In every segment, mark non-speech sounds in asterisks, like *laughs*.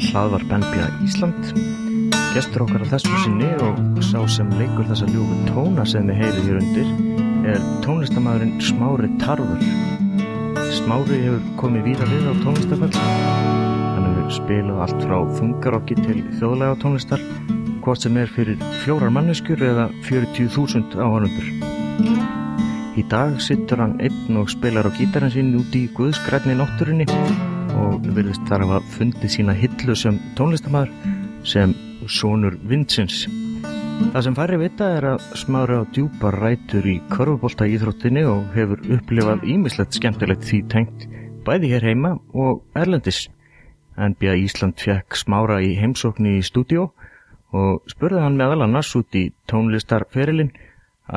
Í hlaðvarp NBA Ísland. Gestur okkar á þessu sinni og sá sem leikur þessa ljúfu tóna sem við heyrið hér undir er tónlistamæðurinn Smári Tarfur. Smári hefur komið víða við á tónlistafell. Hann hefur spilað allt frá þungarokki til þjóðlega tónlistar, hvort sem er fyrir fjórar manneskjur eða 40.000 áhörundur. Í dag sittur hann einn og spilar á gítarinn sín út í Guðskrætni náttúrunni og virðist þar að hafa fundið sína hillu sem tónlistamæður sem sonur Vincents. Það sem færri vita er að smári á djúpar rætur í korfubólta íþróttinni og hefur upplifað ímislegt skemmtilegt því tengt bæði hér heima og erlendis. NBA Ísland fekk smára í heimsókni í stúdíó og spurði hann meðal annars út í tónlistarferilinn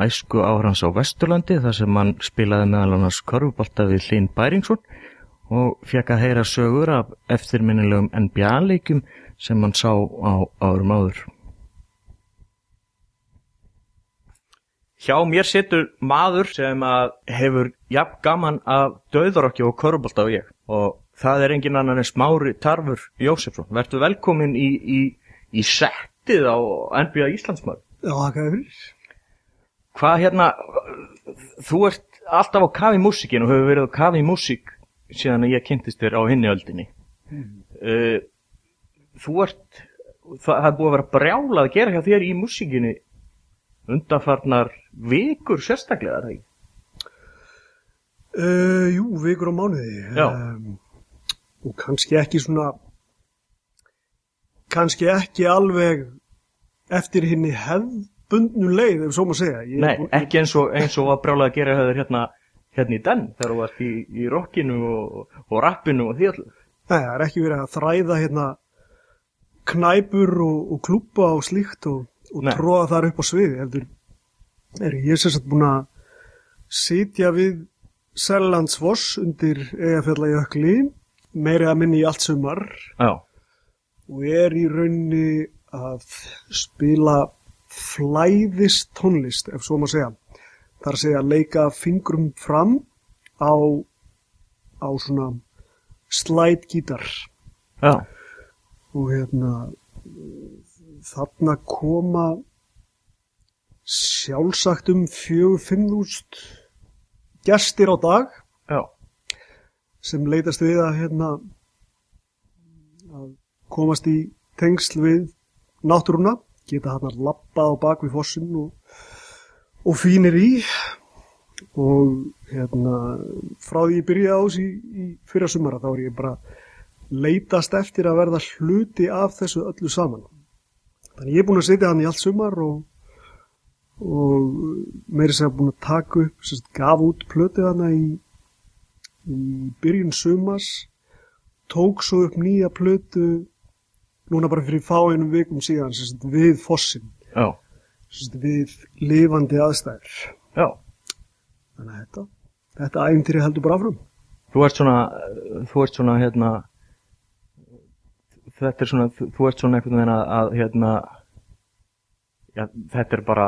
æsku áhrans á Vesturlandi þar sem hann spilaði meðal annars korfubólta við Hlinn Bæringsson og fekk að heyra sögur af eftirminnilegum NBA-leikum sem hann sá á árum áður. Hjá mér situr maður sem að hefur jafn gaman af döðarokki og korfbólta og ég og það er engin annan en smári Tarfur Jósefsson. Vertu velkomin í, í, í settið á NBA Íslandsmaður. Já, það er fyrir. Hvað hérna, þú ert alltaf á kafi músikin og hefur verið á kafi músik síðan að ég kynntist þér á hinni öldinni. Mm. Uh, þú ert, það, það er búið að vera brjálað að gera hjá þér í músikinni undanfarnar vikur sérstaklega, er það ekki? Uh, jú, vikur á mánuði. Um, og kannski ekki svona, kannski ekki alveg eftir henni hefðbundnu leið, ef svo maður segja. Ég Nei, búinn- ekki eins og, eins og var brjálað að gera hjá þér hérna, hérna í den, þegar þú varst í, í rockinu og, og rappinu og því allir. Nei, það er ekki verið að þræða hérna knæpur og, og klúpa og slíkt og, og tróða þar upp á sviði. Heldur, er ég sem sagt búin að sitja við Sellandsvoss undir Eyjafjallajökli, meiri að minni í allt sumar Já, og er í raunni að spila flæðist tónlist, ef svo maður segja. Það er að segja að leika fingrum fram á, á svona slide gítar. Já, og hérna þarna koma sjálfsagt um fjögur, fimm þúst gestir á dag já, sem leitast við að hérna að komast í tengsl við náttúruna, geta hann að lappa á bak við fossin og, og fínir í. Og hérna frá því ég byrjaði á þessu í, fyrra sumara þá er ég bara leitast eftir að verða hluti af þessu öllu saman. Þannig ég er búin að sitja hann í allt sumar og, og meiri segja búin að taka upp sérst, gaf út plötu hana í í byrjun sumas tók svo upp nýja plötu núna bara fyrir fáinum vikum síðan sagt, við fossin. Já, við lifandi aðstæður já. þannig að þetta þetta æfintýri heldur bara áfram Þú ert svona, þú ert svona, hérna, þetta er svona, þú ert svona einhvern veginn að, hérna, já, þetta er bara,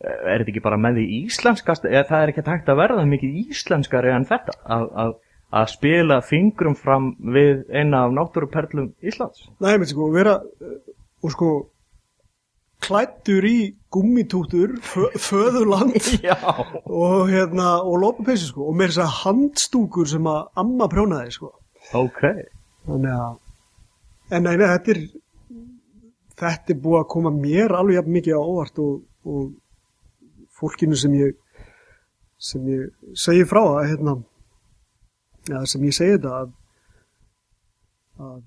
er þetta ekki bara með því íslenskast, eða það er ekki hægt að verða mikið íslenskari en þetta, að, að, að spila fingrum fram við eina af náttúruperlum Íslands. Nei, með sko, vera og sko klættur í gummitútur fö, föðurland. *laughs* Og hérna og lópapeysi sko. Og með þess að handstúkur sem að amma prjónaði sko. Ok. þannig að en nei, nei, þetta er þetta er búið að koma mér alveg mikið á óvart og, og fólkinu sem ég sem ég segi frá að hérna ja, sem ég segi þetta að að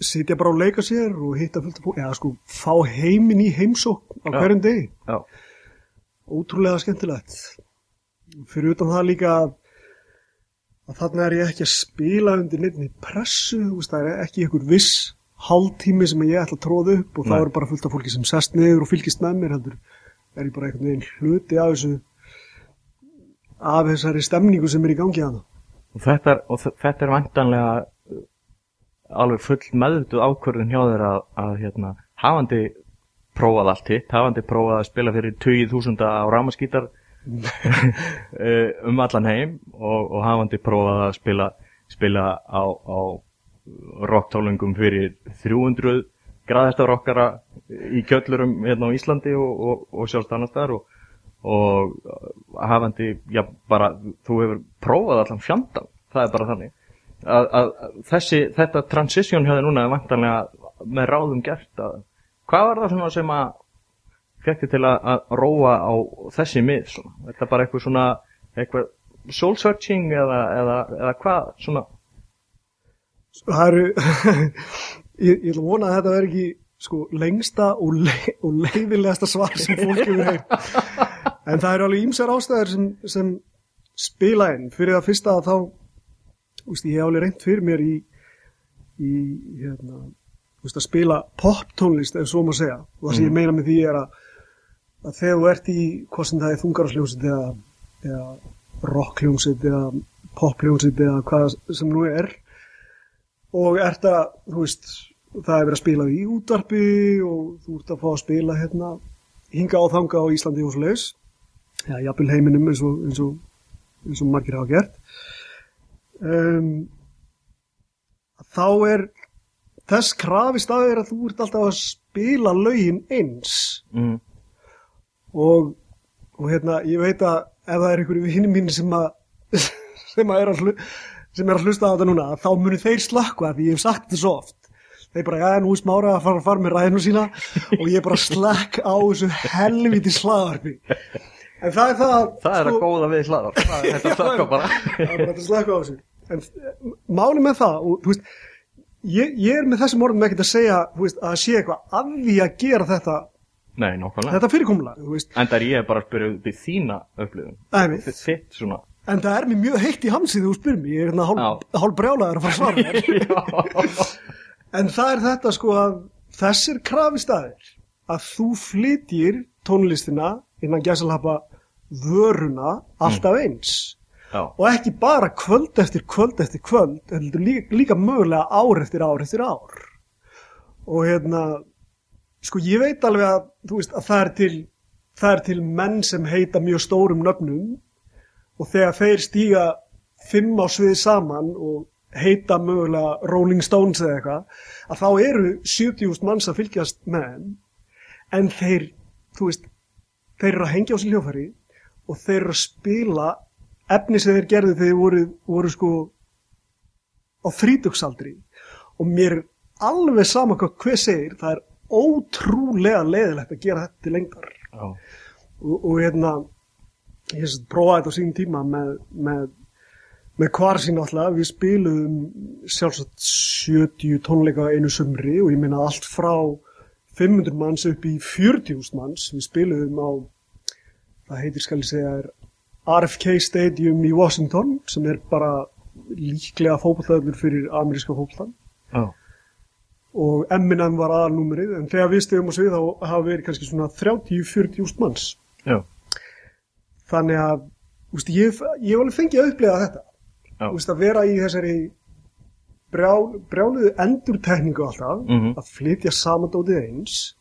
sitja bara og leika sér og hitta fullt af fólk eða sko fá heiminn í heimsókn á hverjum degi. Já. ótrúlega skemmtilegt. Fyrir utan það líka að, að þarna er ég ekki að spila undir neittni pressu veist, það er ekki ykkur viss hálftími sem ég ætla að tróða upp og Nei. það eru bara fullt af fólki sem sest niður og fylgist með mér heldur. Er ég bara einhvern veginn hluti af þessu af þessari stemningu sem er í gangi hana Og þetta er, og þetta er vantanlega alveg full meðvituð ákvörðun hjá þér að, að hérna, hafandi prófað allt hitt, hafandi prófað að spila fyrir 20.000 á rámaskítar *laughs* um allan heim og, og hafandi prófað að spila, spila á, á rocktólingum fyrir 300 graðhesta rockara í kjöllurum hérna á Íslandi og, og, og sjálfst annars þar og, og hafandi, já bara þú hefur prófað allan fjandan það er bara þannig að, að þessi, þetta transition hjá þið núna er vantanlega með ráðum gert að, hvað var það svona sem að þið til að, að róa á þessi mið svona, er þetta bara eitthvað svona eitthvað soul searching eða, eða, eða hvað svona Það eru, *laughs* ég, ég vona að þetta verði ekki sko lengsta og, le, og leiðilegasta svar sem fólk hefur heilt. *laughs* En það eru alveg ímsar ástæður sem, sem spila inn. Fyrir það fyrsta að þá, úst, ég hef alveg reynd fyrir mér í, í hérna, úst, að spila poptónlist, ef svo má segja. Og það sem ég meina með því er að, að þegar þú ert í, hvað sem það er þungararsljómsitt eða, eða rockljómsitt eða popljómsitt eða hvað sem nú er, og ert að, þú veist, það er verið að spila í útvarpi og þú ert að fá að spila hérna, hinga á þanga á Íslandi og svo leiðis, já, jafnvel heiminum eins og, eins og, eins og margir hafa gert. Um, þá er þess krafist að er að þú ert alltaf að spila lögin eins. Mm. og, og hérna, ég veit að ef það er einhverju vinnum mín sem að *laughs* sem að er að, hlu, sem er að hlusta á þetta núna, þá munu þeir slakka því ég hef sagt þetta svo oft. Þeir bara, já, nú er smára að fara að fara með ræðinu sína. Og ég bara slakk á þessu helviti slagarpi en það er það það er að góða við hlaðar *laughs* það er þetta Já, slaka bara það er að slakka á þessu. En eh, máli með það og, veist, ég, ég er með þessum orðum ekkert að segja veist, að sé eitthvað að því að gera þetta nei, þetta veist, en það er ég bara að spyrja upp í þína upplifun. Þitt svona. En það er mér mjög heitt í hamsið þú spyrir mig, ég er hérna hálf, brjálaður að fara að svara *laughs* En það er þetta sko að þessir krafi staðir að þú flytjir tónlistina innan gæsalhapa vöruna alltaf eins. Já, og ekki bara kvöld eftir kvöld eftir kvöld, heldur líka, líka mögulega ár eftir ár eftir ár. Og hérna sko ég veit alveg að þú veist að það er til það er til menn sem heita mjög stórum nöfnum. Og þegar þeir stíga fimm á svið saman og heita mögulega Rolling Stones eða eitthvað, að þá eru 70.000 manns að fylgjast með en þeir, þú veist þeir eru að hengja á sér hljófæri og þeir eru að spila efni sem þeir gerðu þegar þeir voru, voru sko á þrítugsaldri. Og mér er alveg sama hvað hver segir, það er ótrúlega leiðilegt að gera þetta til lengdar. Já, og, og hérna ég prófaði þetta á sín tíma með, með, með hvar sín alltaf við spiluðum sjálfsagt 70 tónleika einu sumri og ég meina allt frá 500 manns upp í 40.000 manns. Við spiluðum á það heitir skal ég segja er RFK Stadium í Washington sem er bara líklega fótballtöður fyrir ameríska fótballtan já, og Eminem var aðalnúmerið en þegar við stegum á svið þá hafa verið kannski svona 30-40.000 manns. Já, þannig að úst, ég, ég hef alveg fengið að upplega þetta. Já. úst, að vera í þessari brjál, brjáluðu endurtekningu alltaf Mhm. að flytja samandótið eins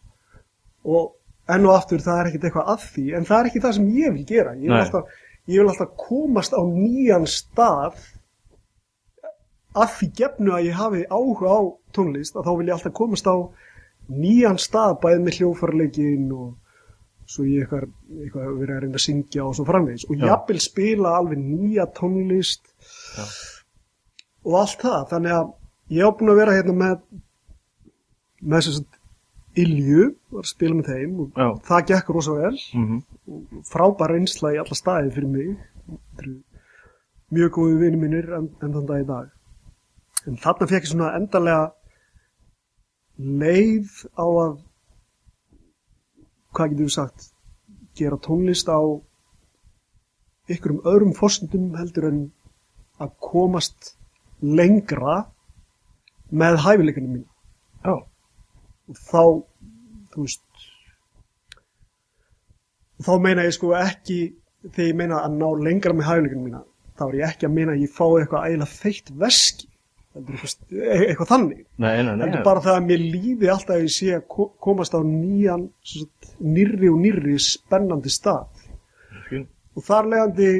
og enn og aftur það er ekkert eitthvað að því en það er ekki það sem ég vil gera ég vil, alltaf, ég vil alltaf komast á nýjan stað að því gefnu að ég hafi áhuga á tónlist að þá vil ég alltaf komast á nýjan stað bæði með hljófarleikin og svo ég eitthvað, eitthvað verið að reyna að syngja og svo framvegis og Já. jafnvel spila alveg nýja tónlist Já. Og allt það þannig að ég hef búin að vera hérna með með þess að Ilju var að spila með þeim og Já. það gekk rosa vel. Mhm, frábær reynsla í alla staði fyrir mig. Mjög góði vinni mínir en, en þann dag í dag. En þarna fekk ég svona endarlega leið á að hvað getur við sagt gera tónlist á ykkurum öðrum fórsendum heldur en að komast lengra með hæfileikunum mín já, og þá þú veist þá meina ég sko ekki þegar ég meina að ná lengra með hæfileikunum mína þá er ég ekki að meina að ég fái eitthvað ægilega feitt veski. Eitthvað, e- eitthvað þannig. Nei, nei, nei bara það að mér líði alltaf að ég sé að ko- komast á nýjan sagt, nýrri og nýrri spennandi stað. Og þar leiðandi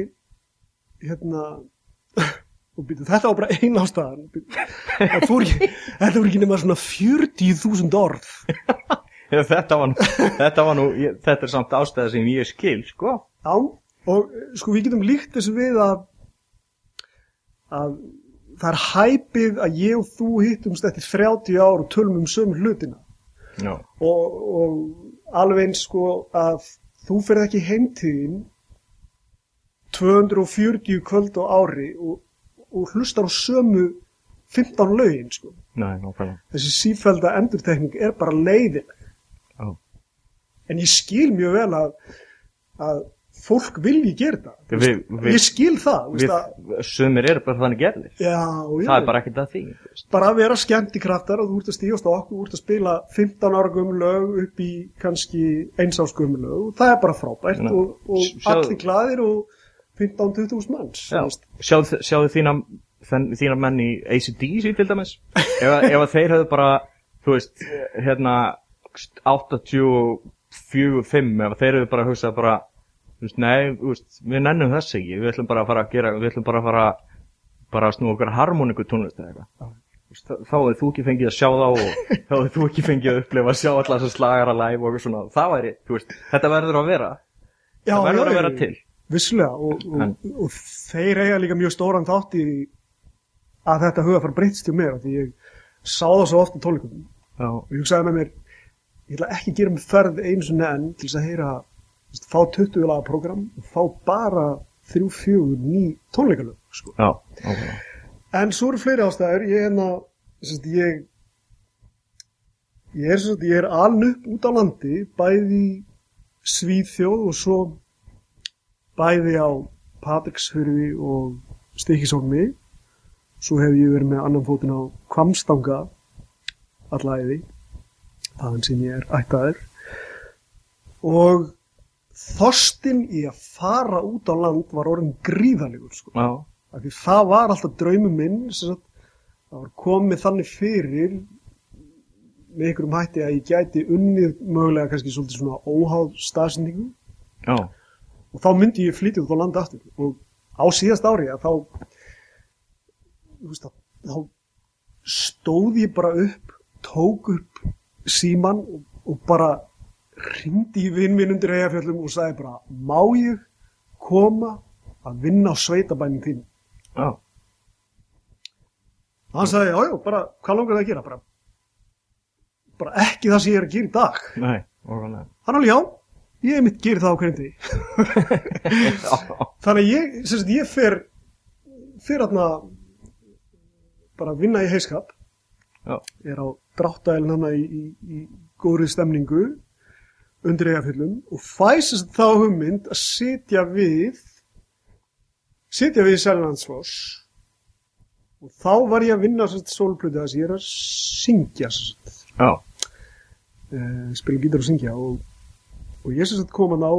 hérna og byrju, þetta var bara ein ástæðan þetta voru ekki nema svona 40.000 orð *laughs* þetta var nú, þetta var nú, ég, þetta er samt ástæða sem ég skil, sko. Já, og sko við getum líkt þessu við að að það er hæpið að ég og þú hittumst eftir 30 ár og tölum um sömu hlutina Já. og, og alveg eins sko að þú ferð ekki heimtíðin 240 kvöld á ári og, og hlustar á sömu 15 lögin sko. Nei. Þessi sífælda endurtekning er bara leiðileg. Já. En ég skil mjög vel að, að fólk vilji gera það. Við- við- ég skil það. Við, sumir eru bara þannig gerðir. já, Það er bara ekkert að því. bara að vera skemmt í kraftar og þú ert að stíga á og þú ert að spila 15 ára gömul lög upp í kannski einsás gömul lög og það er bara frábært Já. og, og Sjá- allir glaðir og 15-20 manns sjáðu, sjáðu þína, þenn, þína menn í ACDC til dæmis? Ef, að- ef að þeir hefðu bara þú veist, hérna 84-5 ef að þeir hefðu bara hugsað bara nei, veist, við nennum þess ekki við ætlum bara að fara að gera, við ætlum bara að fara bara að snúa okkar harmoniku tónlist eða eitthvað. Þá- þá hefur þú ekki fengið að sjá þá og þá hefur þú ekki fengið að upplifa að sjá allar þessar slagara live og eitthvað svona, það væri, þú veist, þetta verður að vera. Já, það verður já, að vera til Vissulega og, og, og þeir eiga líka mjög stóran þátt í að þetta huga fara breytst hjá mér af því ég sá það svo oft á tónleikum Já, og ég hugsaði með mér ég ætla ekki að gera mig ferð einu sinni enn til þess að heyra veist, fá 20 laga program og fá bara 3-4 ný tónleikalög sko. já, ok. En svo eru fleiri ástæður. Ég, hérna, sérst, ég, ég er er aln upp út á landi bæði í Svíþjóð og svo bæði á Patricksfyrði og Stikisólmi svo hef ég verið með annan fótinn á Kvamstanga allæði þaðan sem ég er ættaður. Og þorstin í að fara út á land var orðin gríðalegur sko. Já, Af því það var alltaf draumum minn sem sagt, það var komið þannig fyrir með einhverjum hætti að ég gæti unnið mögulega kannski svolítið svona óháð staðsendingu já, og þá myndi ég flytja út á landa aftur. Og á síðast ári að þá veist, að, þá stóð ég bara upp tók upp síman og, og bara ringdi í vinn minn undir eigafjöllum og sagði bara má ég koma að vinna á sveitabænin þín já, og hann sagði já já, bara hvað langar það að gera? Bara, bara ekki það sem ég er að gera í dag. Nei, orðanlega hann alveg já, ég mitt gerir það á hverjum því *laughs* Þannig að ég, sagt, ég fer fer aðna bara að vinna í heiskap já, er á dráttælinn hana í, í, í góðri stemningu undir eigafyllum og fæsast þá hugmynd að sitja við sitja við Sellandsfoss og þá var ég að vinna sólplötu þess að ég er að syngja já, uh, spila gítar og syngja og, og ég sem sagt kom að ná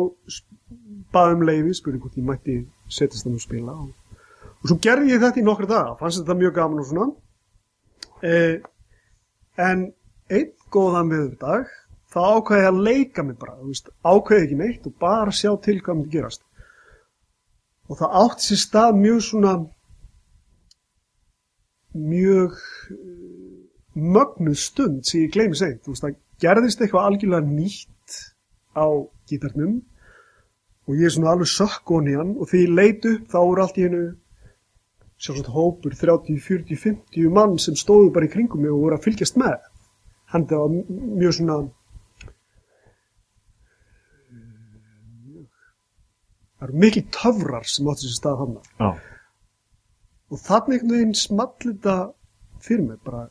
baðum leiði, spurði hvort ég mætti setjast þannig og spila og, og svo gerði ég þetta í nokkra daga, fannst þetta mjög gaman og svona. Uh, en einn góðan viðurdag þá ákveði ég að leika mig bara veist, ákveði ekki neitt og bara sjá til hvað myndi gerast. Og það átti sér stað mjög svona mjög eh, mögnuð stund sem ég gleymi seint, þú veist, það gerðist eitthvað algjörlega nýtt á gítarnum. Og ég er svona alveg sökk onni hann. Og þegar ég leit upp þá voru allt í hennu sjálfsagt hópur 30, 40, 50 mann sem stóðu bara í kringum mig og voru að fylgjast með. Hann það var mjög svona það eru mikil töfrar sem átti sér stað hann já, og þannig einhvern veginn small þetta fyrir mig bara,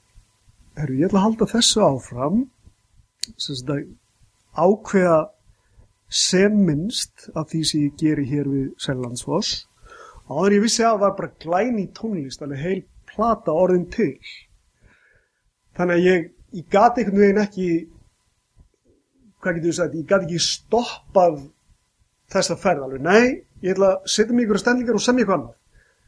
herru, ég ætla að halda þessu áfram. Sagt að ákveða sem minnst af því sem ég geri hér við Sellandsfoss. Áður ég vissi að það var bara glæni tónlist, alveg heil plata orðin til. Þannig að ég, ég gat einhvern veginn ekki hvað getur við sagt, ég gat ekki stoppað þessa ferð alveg, nei, ég ætla að setja mig ykkur stendlingar og semja eitthvað annað.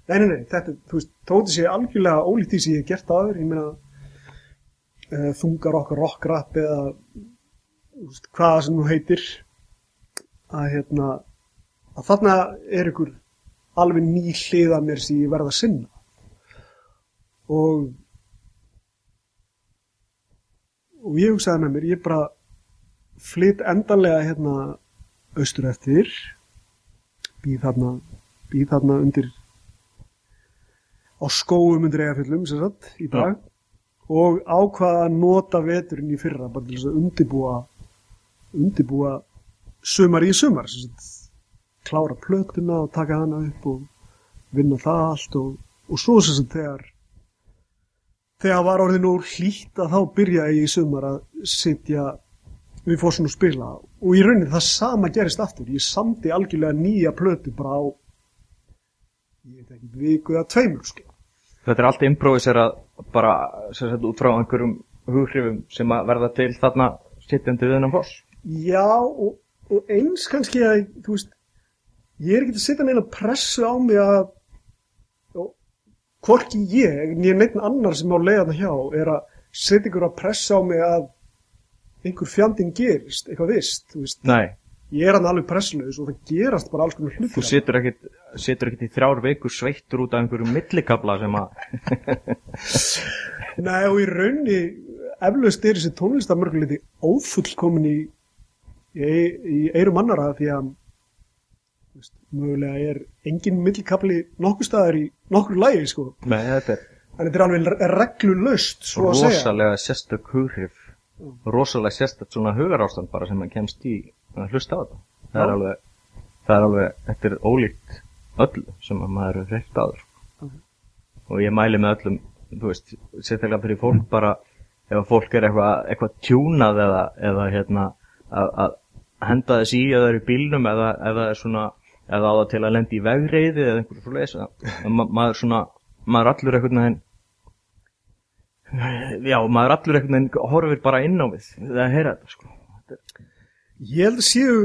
Nei, nei, nei, þetta, þú veist, tóti sé algjörlega ólíkt því sem ég hef gert aður, ég meina uh, þungar okkar rockrap eða þú veist, hvað sem nú heitir að hérna að þarna er ykkur alveg ný hliða mér sem ég verð að sinna. Og og ég hugsaði með mér ég bara flytt endanlega hérna austur eftir býð þarna býð þarna undir á skóum undir eigafjöllum sem sagt í dag og ákvaða að nota veturinn í fyrra bara til þess að undibúa undibúa sumar í sumar klára plötuna og taka hana upp og vinna það allt og, og svo sem þegar þegar var orðin úr hlýtt að þá byrja ég í sumar að sitja við fórsum og spila og í rauninni það sama gerist aftur ég samdi algjörlega nýja plötu bara á ég veit ekki viku eða tveimur sko. Þetta er allt improviserað bara sem sagt út frá einhverjum hughrifum sem að verða til þarna sittjandi við hennan foss. já og, og eins kannski að þú veist ég er ekki að setja neina pressu á mig að og, hvorki ég nýja neitt annar sem á leiðana hjá er að setja ykkur að pressa á mig að einhver fjandinn gerist, eitthvað vist þú veist, Nei, ég er hann alveg pressulaus og það gerast bara alls konar hlutir. Þú situr ekkit, situr ekkit í þrjár vikur sveittur út af einhverjum millikabla sem að *laughs* Nei og í raunni eflaust er þessi tónlistamörguleiti ófullkomin í, í, eirum annara því að veist, mögulega er engin millikabli nokkur staðar í nokkur lægi sko. Nei, þetta er en þetta er alveg reglulaust svo að segja. rosalega sérstök hughrif. Rosalega sérstök svona hugarástand bara sem maður kemst í að hlusta á þetta. Það er alveg það er alveg, þetta er ólíkt öllu sem að maður er hreift áður. Ok. og ég mæli með öllum þú veist, sérstaklega fyrir fólk bara ef að fólk er eitthvað eitthvað tjúnað eða, eða hérna að, að henda þess í eða það er í bílnum eða, eða er svona eða á það til að lendi í vegreiði eða einhverju svo leys *laughs* ma maður svona, maður allur einhvern veginn já, maður allur einhvern veginn horfir bara inn á við það að heyra þetta sko. Ég held að séu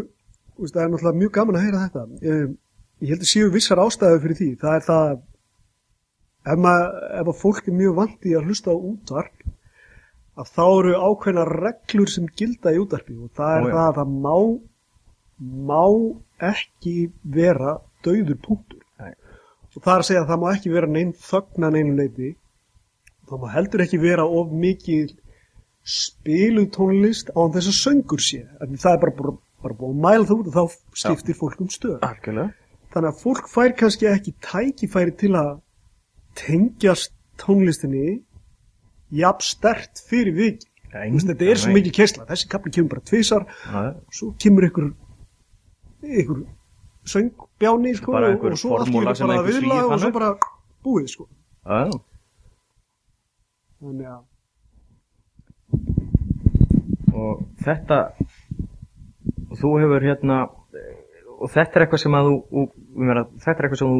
það er náttúrulega mjög gaman að heyra þetta. Ég held að séu vissar ástæðu fyrir því. Það er það ef, maður, ef að fólk er mjög vant í að hlusta á útvarp að þá eru ákveðna reglur sem gilda í útvarpi og það er Ó, já. það að það má má ekki vera dauður punktur. Nei. og það er að segja að það má ekki vera neinn þögna neinu leiti það má heldur ekki vera of mikið spiluð tónlist á þess að söngur sé. En það er bara, bara, bara búið að mæla það út og þá skiptir fólk um stöð þannig að fólk fær kannski ekki tækifæri til að tengjast tónlistinni jafn stert fyrir viki Þú veist, þetta er svo mikil keisla, þessi kapli kemur bara tvisar mikið og svo kemur ykkur ykkur söngbjáni sko, og, og svo sem bara viðlag Svíi og svo bara búið sko. þannig að og þetta og þú hefur hérna og þetta er eitthvað sem að þú, ég meina, þetta er eitthvað sem þú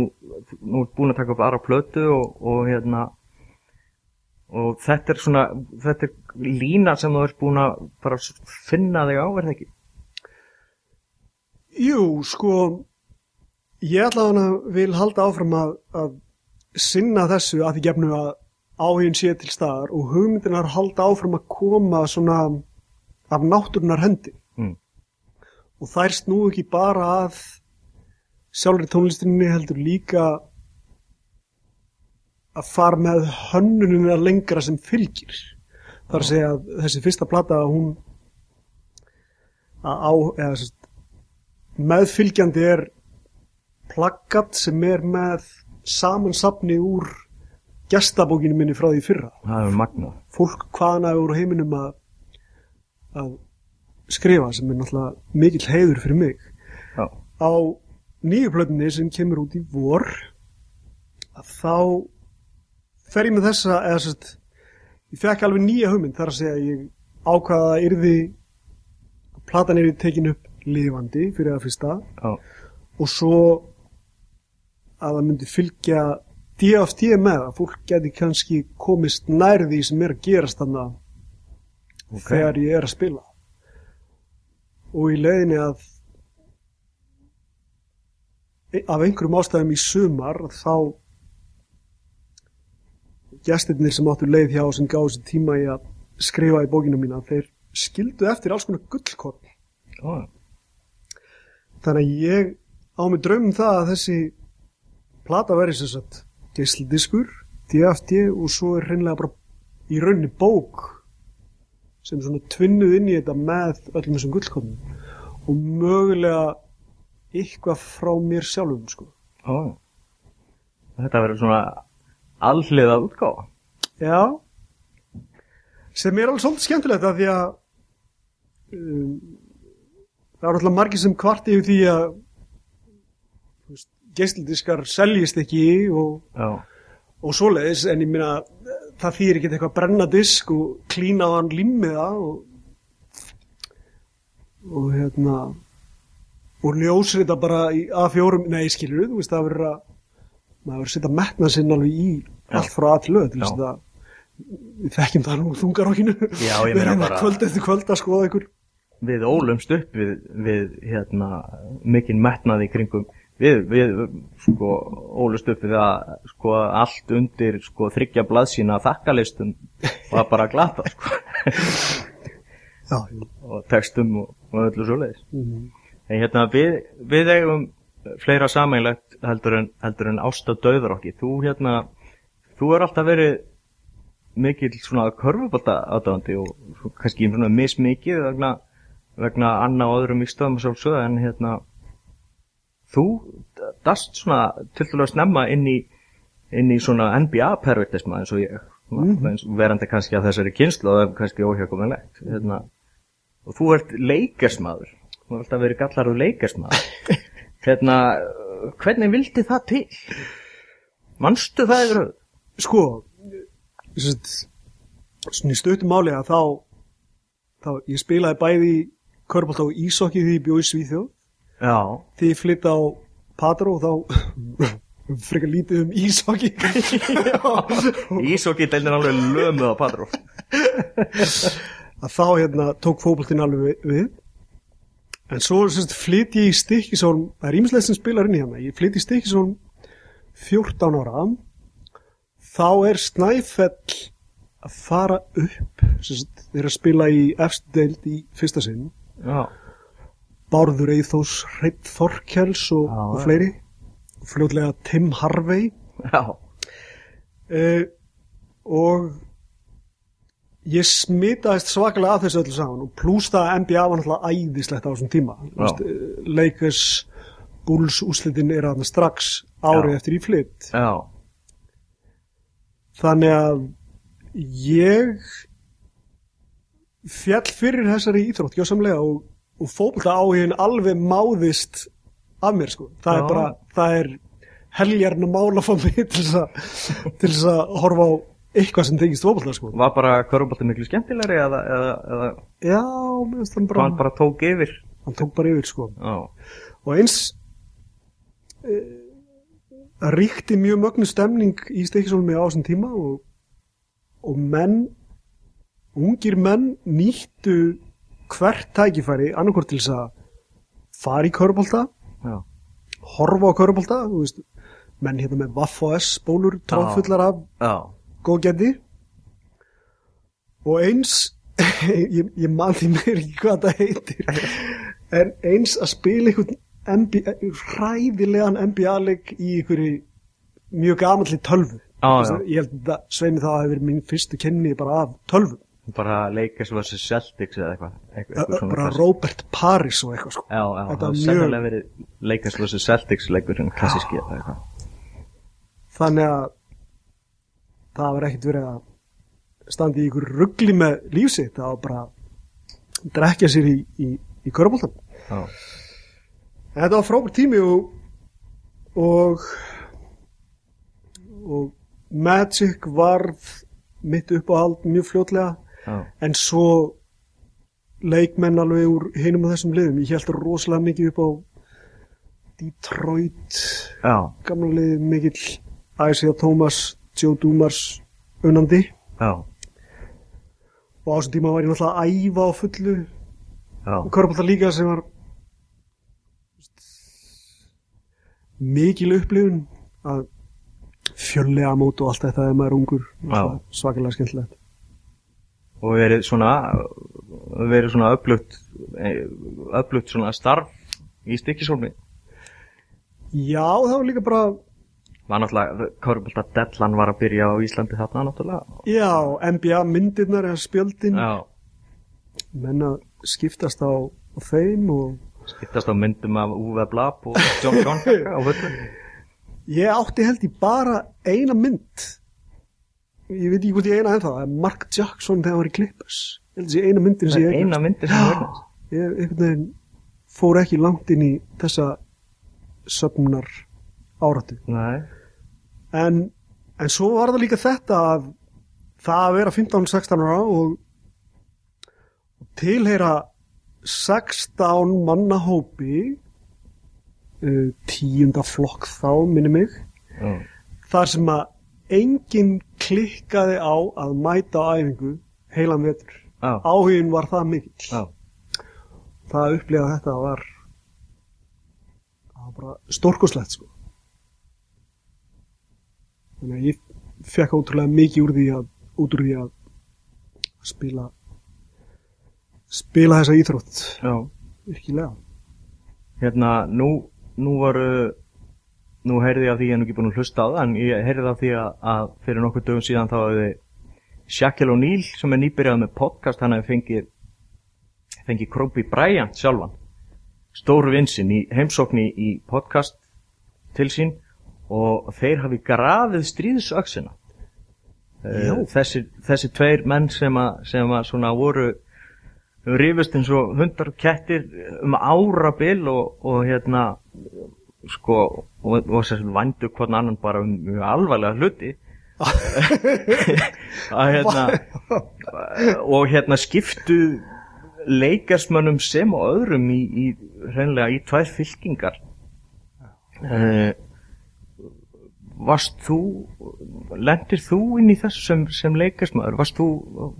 nú ert búin að taka upp aðra plötu og, og hérna og þetta er svona þetta er lína sem þú ert búin að bara finna þig á, er það ekki? Jú, sko ég að vil halda áfram að, að sinna þessu að því gefnu að áhugin sé til staðar og hugmyndinar halda áfram að koma svona af náttúrunar hendi Mm. og þær snú ekki bara að sjálfri tónlistinni heldur líka að fara með hönnunina lengra sem fylgir. Þar að segja að þessi fyrsta plata hún að á eða sérst, meðfylgjandi er plaggat sem er með samansapni úr gestabókinu minni frá því fyrra. Er fólk hvaðana úr heiminum að, að skrifa sem er náttúrulega mikill heiður fyrir mig. Já. á nýju plötunni sem kemur út í vor að þá fer ég með þessa eða sérst ég fekk alveg nýja hugmynd þar að segja að ég ákvaða að yrði platan yrði tekin upp lifandi fyrir að fyrsta Já. og svo að það myndi fylgja DFT með að fólk geti kannski komist nær því sem er að gerast þannig Ok. þegar ég er að spila og í leiðinni að af einhverjum ástæðum í sumar þá gestirnir sem áttu leið hjá sem gáðu sér tíma í að skrifa í bókinu mína þeir skildu eftir alls konar gullkorn Já. þannig að ég á mig draumum það að þessi plata verið sem sagt geisldiskur DFT og svo er hreinlega bara í rauninni bók sem svona tvinnuð inn í þetta með öllum þessum gullkotnum og mögulega eitthvað frá mér sjálfum sko. Ó. Þetta verður svona alliða útgáfa. Já sem er alveg svolítið skemmtilegt af því að um, það er alltaf margir sem kvarti yfir því að geislidiskar seljist ekki og, Já. og svoleiðis en ég meina það þýr ekki eitthvað að brenna disk og klína á hann límiða og og hérna og ljósrita bara í A4 nei skilur þú veist það verður að maður að setja metna sinn alveg í allt frá að til lög til Já. þess að við þekkjum það nú þungarokkinu. Við erum bara- kvöld eftir kvöld að skoða ykkur. Við ólumst upp við, við hérna, mikinn metnaði kringum. Við, við sko, ólumst upp við að sko, allt undir sko, þryggja blaðsína þakkalistum var bara glata sko, já, og textum og, og öllu svoleiðis. Mm, En hérna, við, við eigum fleira sameinlegt heldur en, heldur en ásta döðrokki. Þú hérna, þú er alltaf verið mikill svona körfubólta aðdáðandi og kannski svona mismikið vegna, vegna anna og öðrum í stöðum og sjálfsögða en hérna, þú dast svona til dælu að snemma inn í, inn í svona NBA-pervertisma eins og ég, eins og verandi kannski að þessari kynslu og það er kannski óhjákomulegt. Hérna, og þú ert leikersmaður þú ert alltaf verið gallar og leikersmaður *laughs* hérna, hvernig vildi það til? Manstu það yfir höfuð? sko svona í stöttum máli að þá, þá ég spilaði bæði í körbált á Ísokki því ég bjóð í Svíþjóð. Já, því ég flytt á Patró þá *laughs* frekar lítið um Ísokki *laughs* Ísokki deilin alveg lömuð á Padró að þá hérna tók fótboltinn alveg við en svo sérst, flytt ég í Stikkisólm það er ímislegt sem spilar inn í hana ég flytt í Stikkisólm 14 ára. Þá er Snæfell að fara upp sérst, þeir að spila í efstdeild í fyrsta sinn. Já, Bárður Eithós, Reitt Þorkjáls og, Já, og fleiri. Fljótlega Tim Harvey. Já, uh, og ég smitaðist svakalega að þessu öllu saman og pluss það að NBA var náttúrulega æðislegt á þessum tíma. Eh, Lakers Bulls úslitin er aðna strax árið Já. eftir í flytt já. Þannig að ég fjall fyrir þessari íþrótt gjósamlega og, og fókbalta áhugin alveg máðist af mér sko. Það Já. er bara, það er heljarn að mála fá mig *laughs* til þess að horfa á eitthvað sem tengist fókbalta sko. Var bara körfubólti miklu skemmtilegri eða, eða, eða já, mér finnst hann bara, hann bara tók yfir. Hann tók bara yfir sko. Já, og eins e, ríkti mjög mögnu stemning í Stekisólmi á þessum tíma og, og menn ungir menn nýttu hvert tækifæri annarkvort til þess að fara í körbólta já, horfa á veist, menn hérna með Vaff og S bólur tróðfullar af. Já, góðgæti og eins *laughs* ég, ég man því mér ekki hvað það heitir en eins að spila einhvern NBA, hræðilegan NBA-leik í einhverju mjög gamalli tölvu já. ég held að Sveini það verið mín fyrstu kynni bara af tölvu bara Lakers vs. Celtics eða eitthvað eitthvað svona bara klassískt. Robert Paris og eitthvað sko. Já, já, Þetta það var sennilega verið Lakers vs. Celtics leikurinn klassíski eða eitthvað þannig að það var ekkert verið að standa í ykkur ruggli með lífsitt það var bara að drekja sér í, í, í körbóltan Já, Þetta var frábært tími og og og Magic varð mitt uppáhald mjög fljótlega. Já, en svo leikmenn alveg úr hinum og þessum liðum. Ég held rosalega mikið upp á Detroit já, gamla liði mikill Isaiah Thomas, Joe Dumas unandi. Já, og á þessum tíma var ég náttúrulega að æfa á fullu. Já, Körbólta líka sem var mikil upplifun að fjöllega mót og allt þetta þegar maður er ungur. Svakalega skemmtilegt. Og verið svona verið svona öflugt eh, öflugt svona starf í stikkisólmi Já, það var líka bara var náttúrulega, Körbólta Dellan var að byrja á Íslandi þarna náttúrulega. Já, NBA myndirnar eða spjöldin. Já, menn að skiptast á, á þeim og skiptast á myndum af Uwe Blab og John John *laughs* ég átti held ég bara eina mynd. Ég veit ekki hvort ég eina ennþá það Mark Jackson þegar hann var í Clippers. Ég held þessi eina myndin sem Það ég eina myndir sem verðast ég einhvern veginn fór ekki langt inn í þessa söfnunar áratu Nei, en, en svo var það líka þetta að það að vera 15-16 ára og, og tilheyra 16 manna hópi uh, tíunda flokk þá minni mig já, þar sem að enginn klikkaði á að mæta á æfingu heilan vetur. Já, áhugin var það mikill. Já, það að upplifa þetta var var bara stórkoslegt sko þannig að ég fekk ótrúlega mikið úr því að út úr því að spila spila þessa íþrótt. Já. Virkilega. Hérna, nú, nú voru nú heyrði ég af því ég er nú ekki búin að hlusta á það en ég heyrði af því að, að fyrir nokkur dögum síðan þá hefði Shaquille O'Neal sem er nýbyrjað með podcast hann hefði fengið fengið Kobe Bryant sjálfan. Stóru vinsinn í heimsókni í podcast til sín og þeir hafi grafið stríðsöksina. Eh, þessi, þessi tveir menn sem að, sem að svona voru rifust eins og hundar og kettir um árabil og, og hérna sko og, og að vandu hvern annan bara um mjög alvarlega hluti. *laughs* Að hérna og hérna skiptu leikarsmönnum sem og öðrum í, í hreinlega í tvær fylkingar. Uh, varst þú lendir þú inn í þessu sem, sem leikarsmaður varst þú,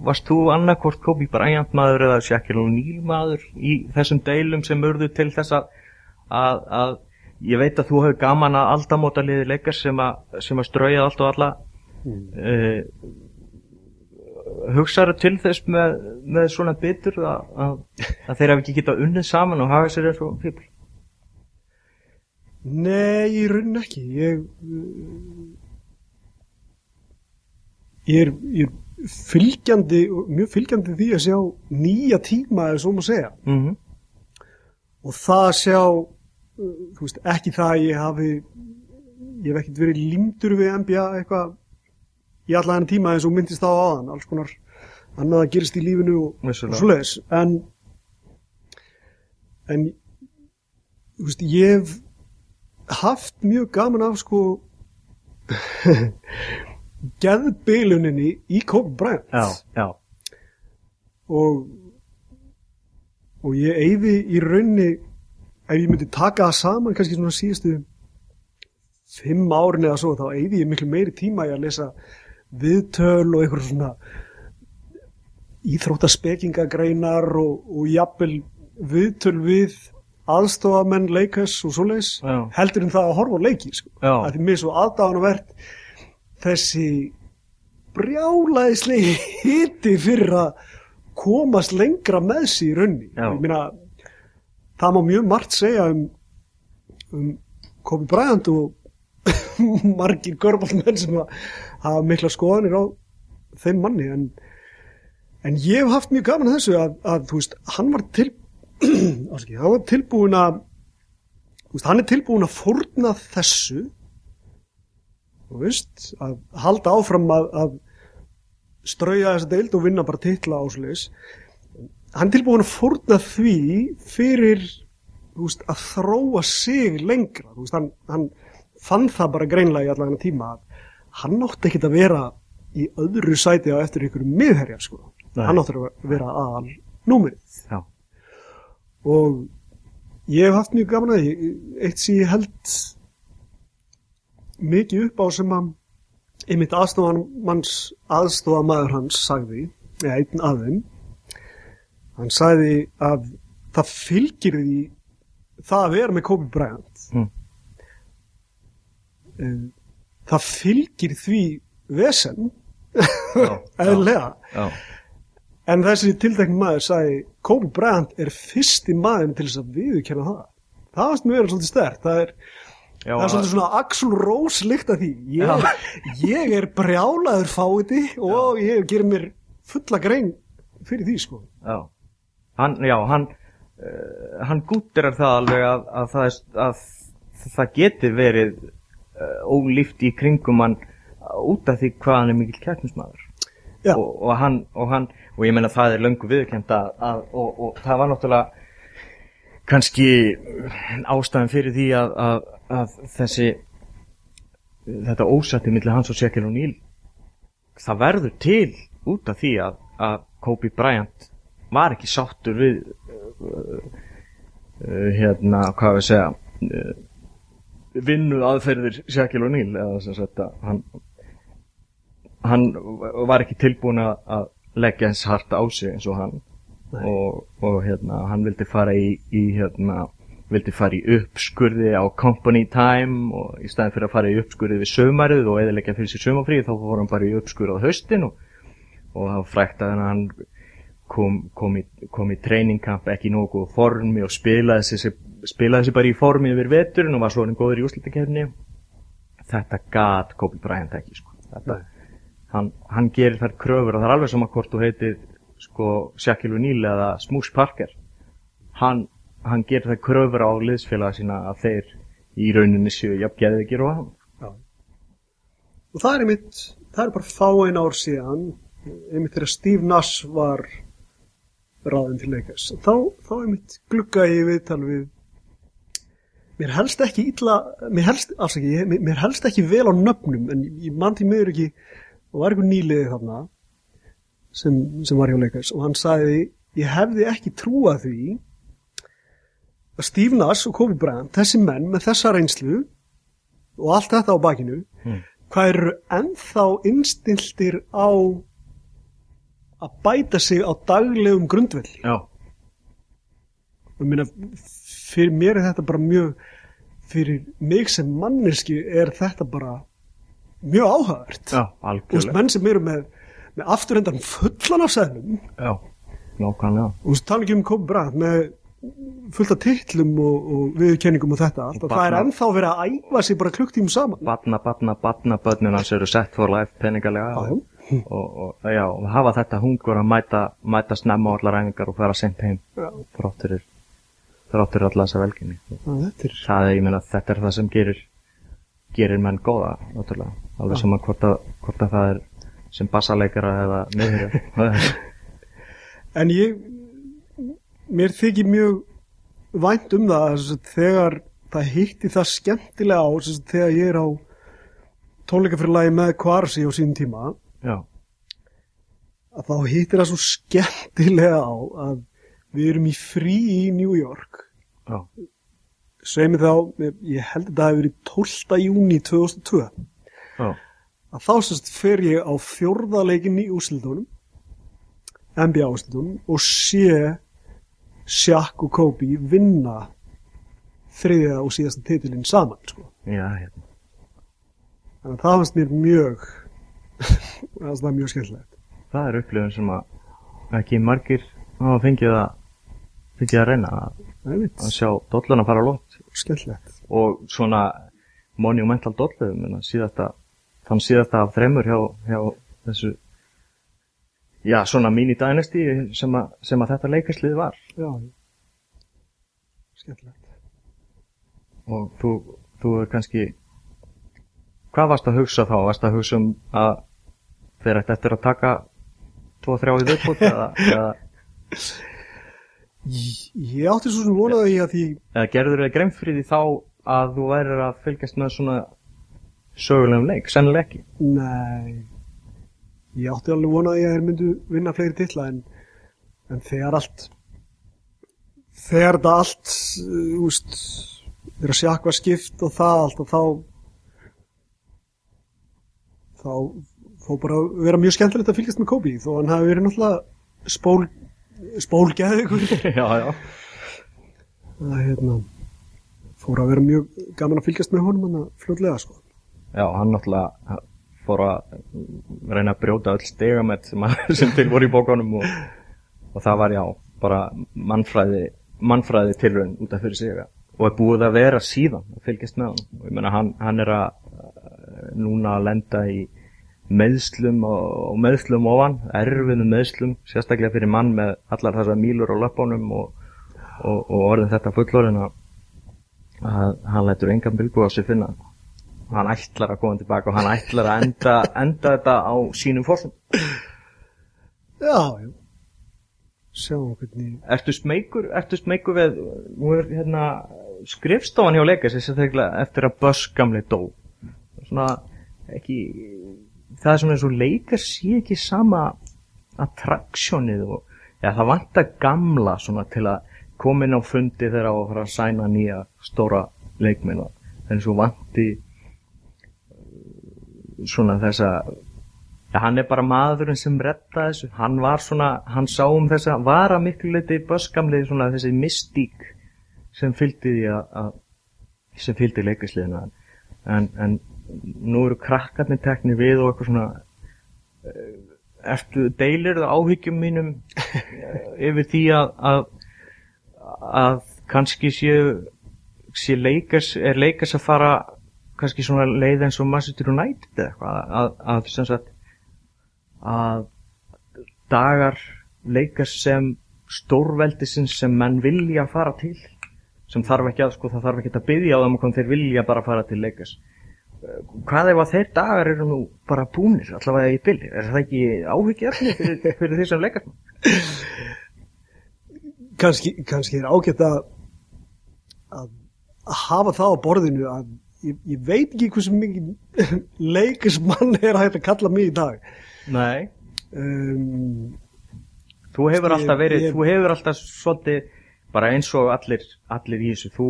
varst þú annarkvort Kobe Bryant maður eða Shaquille O'Neal maður í þessum deilum sem urðu til þess að, að, að ég veit að þú hefur gaman að aldamóta liði leikar sem að, sem að strauja allt og alla. Uh, hugsaðu til þess með, með svona bitur að, að, að þeir hafi ekki getað unnið saman og hafa sér eins og fíbl Nei, í raunin ekki. Ég uh, ég er, ég er fylgjandi mjög fylgjandi því að sjá nýja tíma eða svo má segja. Mm -hmm. og það að sjá uh, veist, ekki það að ég hafi ég hef ekkert verið límdur við NBA eitthvað í alla henni tíma eins og myndist þá áðan alls konar annað að gerist í lífinu og, og svoleiðis. En en veist, ég hef haft mjög gaman af sko *laughs* geðbiluninni í Kobe Bryant. Já, já, og og ég eyði í raunni ef ég myndi taka það saman kannski svona síðustu fimm árin eða svo þá eyði ég miklu meiri tíma í að lesa viðtöl og einhver svona íþróttaspekingagreinar og, og jafnvel viðtöl við aðstofamenn leikars og svoleiðis heldur en það að horfa á leiki sko. Já. að því mér er svo aðdáðanvert þessi brjálaðislegi hiti fyrir að komast lengra með sér í raunni það má mjög margt segja um, um Kobe Bryant og *laughs* margir görbálmenn sem hafa mikla skoðanir á þeim manni en, en ég hef haft mjög gaman þessu að, að veist, hann var til áskil, hann var *clears throat* tilbúin að veist, hann er tilbúin að fórna þessu veist, að halda áfram að, að strauja þessa deild og vinna bara titla ásleis hann er tilbúin að fórna því fyrir veist, að þróa sig lengra hann, hann fann það bara greinlega í allan tíma að hann átti ekkit að vera í öðru sæti á eftir ykkur miðherja sko. Nei. hann átti að vera aðal númerið já, og ég hef haft mjög gaman að því. Eitt sem ég held mikið upp á sem að einmitt aðstofamanns aðstofamaður hans sagði eða einn af þeim hann sagði að það fylgir því það að vera með Kobe Bryant. Mm. Það fylgir því vesen. Já, *laughs* eðlega já, En þessi tiltekni maður sagði Kobe Bryant er fyrsti maður til þess að viðurkenna það. Það varst mjög verið svolítið stert. Það er, Já, það er svolítið svona Axl Rose lykt af því ég, ég er brjálaður fáiði og ég gerir mér fulla grein fyrir því sko Já, hann, já, hann, uh, hann gúttirar það alveg að, að, það, er, að það geti verið uh, ólíft í kringum hann út af því hvað hann er mikill kæknismæður Já. Og, og hann, og hann, og ég meina það er löngu viðkjönd að, að og, og það var náttúrulega kannski ástæðan fyrir því að, að, að þessi þetta ósætti millir hans og Shaquille O'Neal það verður til út af því að, að Kobe Bryant var ekki sáttur við uh, uh, hérna, hvað við segja uh, vinnuð aðferðir Shaquille O'Neal eða sem sagt að hann hann var ekki tilbúin að leggja eins hart á sig eins og hann. Og, og hérna hann vildi fara í, í hérna vildi fara í uppskurði á company time og í staðin fyrir að fara í uppskurði við sömarið og eðilegja fyrir sér sömafríð þá fór hann bara í uppskurði á haustin og, og það var frækt að hann kom, kom, í, kom í treiningkamp ekki nógu formi og spilaði sig, spilaði sig bara í formi yfir veturinn og var svo hann góður í úslitakefni þetta gat Kobe Bryant ekki sko. þetta, hann, hann gerir þær kröfur og það er alveg sama hvort þú heitir sko Shaquille O'Neal eða Smoosh Parker. Hann, hann gerir þær kröfur á liðsfélaga sína að þeir í rauninni séu jafngeðið ekki og hann. Og það er einmitt, það er bara fáein ár síðan einmitt þegar Steve Nash var ráðin til leikast þá, þá einmitt glugga ég viðtal við mér helst ekki illa, mér helst, afsaki, mér, mér helst ekki vel á nöfnum en ég mann til miður ekki og var einhver nýliði þarna sem, sem var hjá leikast og hann sagði ég hefði ekki trúað því að Steve Nash og Kobe Bryant, þessi menn með þessa reynslu og allt þetta á bakinu hvað eru ennþá innstiltir á að bæta sig á daglegum grundvelli. Já, og minna, fyrir mér er þetta bara mjög fyrir mig sem manneski er þetta bara mjög áhagart já, og menn sem eru með, með afturhendan fullan af sæðlum já, nákvæmlega. Og þú tala ekki um Kobe Bryant með fullt af titlum og, og viðkenningum og þetta. Allt, það er ennþá verið að æfa sig bara klukktíum saman. Batna, batna, batna börnin hans eru sett for life peningalega Já, og, og, já, hafa þetta hungur að mæta, mæta snemma á allar æfingar og fara sent heim. Já. þráttur þráttur alla þessa velginni það er, ég meina, þetta er það sem gerir gerir menn góða, náttúrulega alveg sem að hvort að, hvort að það er sem bassaleikara eða miður *laughs* En ég, mér þykir mjög vænt um það sagt, þegar það hitti það skemmtilega á sagt, þegar ég er á tónleikafyrirlagi með Kvarsi á sínum tíma já, að þá hittir það svo skemmtilega á að við erum í frí í New York. Já, segmi þá, ég held að það hefur verið 12. júni 2002 já, að þá sérst fer ég á fjórðaleikin í úsildunum NBA úsildunum og sé Shaq og Kobe vinna þriðja og síðasta titilinn saman sko. já, hérna. Þannig að það fannst mér mjög *laughs* það það mjög skemmtilegt. Það er upplifun sem að ekki margir hafa fengið að fengið að reyna að, er að sjá dolluna fara lótt skemmtilegt. Og svona monumental dollu síðasta, þann síðasta af þremur hjá, hjá þessu já, svona mini dynasty sem, að- sem að þetta leikaslið var já, skemmtilegt og þú, þú er kannski hvað varst að hugsa þá? Varst að hugsa um að þeir ætti eftir að taka 2-3 í viðbútt eða, eða, ég, ég átti svo sem vonaði því að því eða gerður þið grein fyrir því þá að þú værir að fylgjast með svona sögulegum leik, sennileg ekki. Nei. Ég átti alveg vonaði að þeir myndu vinna fleiri titla en, en þegar allt þegar þetta allt uh, úst, þegar sjakk var skipt og það allt og þá þá fór bara að vera mjög skemmtilegt að fylgjast með Kobe þó hann hafi verið náttúrulega spól spólgeð ykkur *laughs* já, já, það hérna fór að vera mjög gaman að fylgjast með honum hann að fljótlega sko já, hann náttúrulega fór að reyna að brjóta öll stegamett sem, *laughs* sem til voru í bókunum og, og það var já, bara mannfræði mannfræði tilraun út af fyrir sig og er búið að vera síðan að fylgjast með hann og ég meina hann, hann er að uh, núna að lenda í meðslum og, og meðslum ofan, erfiðum meðslum sérstaklega fyrir mann með allar þessar mílur á löpunum og, og, og orðin þetta fullorinn að hann lætur engan bilbúið á sig finna hann ætlar að koma tilbaka og hann ætlar að enda, enda þetta á sínum fórsum Já, já. Sjáum hvernig... Ertu smeykur, ertu smeykur við nú er hérna skrifstofan hjá leikast eftir að Böss gamli dó svona ekki það er svona eins og leikast sé ekki sama attraksjónið og já, það vantar gamla svona til að koma inn á fundi þegar á að fara að sæna nýja stóra leikmenn en svo vanti svona þessa ja, hann er bara maðurinn sem retta þessu. Hann var svona, hann sá um þessa var að miklu leiti böskamlið svona þessi mystík sem fylgdi því að, sem fylgdi leikasliðina en, en nú eru krakkarnir teknir við og eitthvað svona eh, ertu deilir það áhyggjum mínum eh, yfir því að, að að kannski séu sé leikas, er leikas að fara kannski svona leið eins og Manchester United eða eitthvað að, að, sem sagt, að dagar leikas sem stórveldisins sem menn vilja fara til sem þarf ekki að sko það þarf ekki að byggja á þeim og þeir vilja bara fara til leikas hvað ef að þeir dagar eru nú bara búnir allavega í bylli, er það ekki áhyggjafni fyrir, *laughs* fyrir því sem leikast kannski, kannski er ágætt að að hafa það á borðinu að ég, ég veit ekki hversu mikið *laughs* leikismann er að hægt að kalla mig í dag. Nei. Um, Þú hefur ég- alltaf verið, ég- þú hefur alltaf svolítið bara eins og allir, allir í þessu. Þú,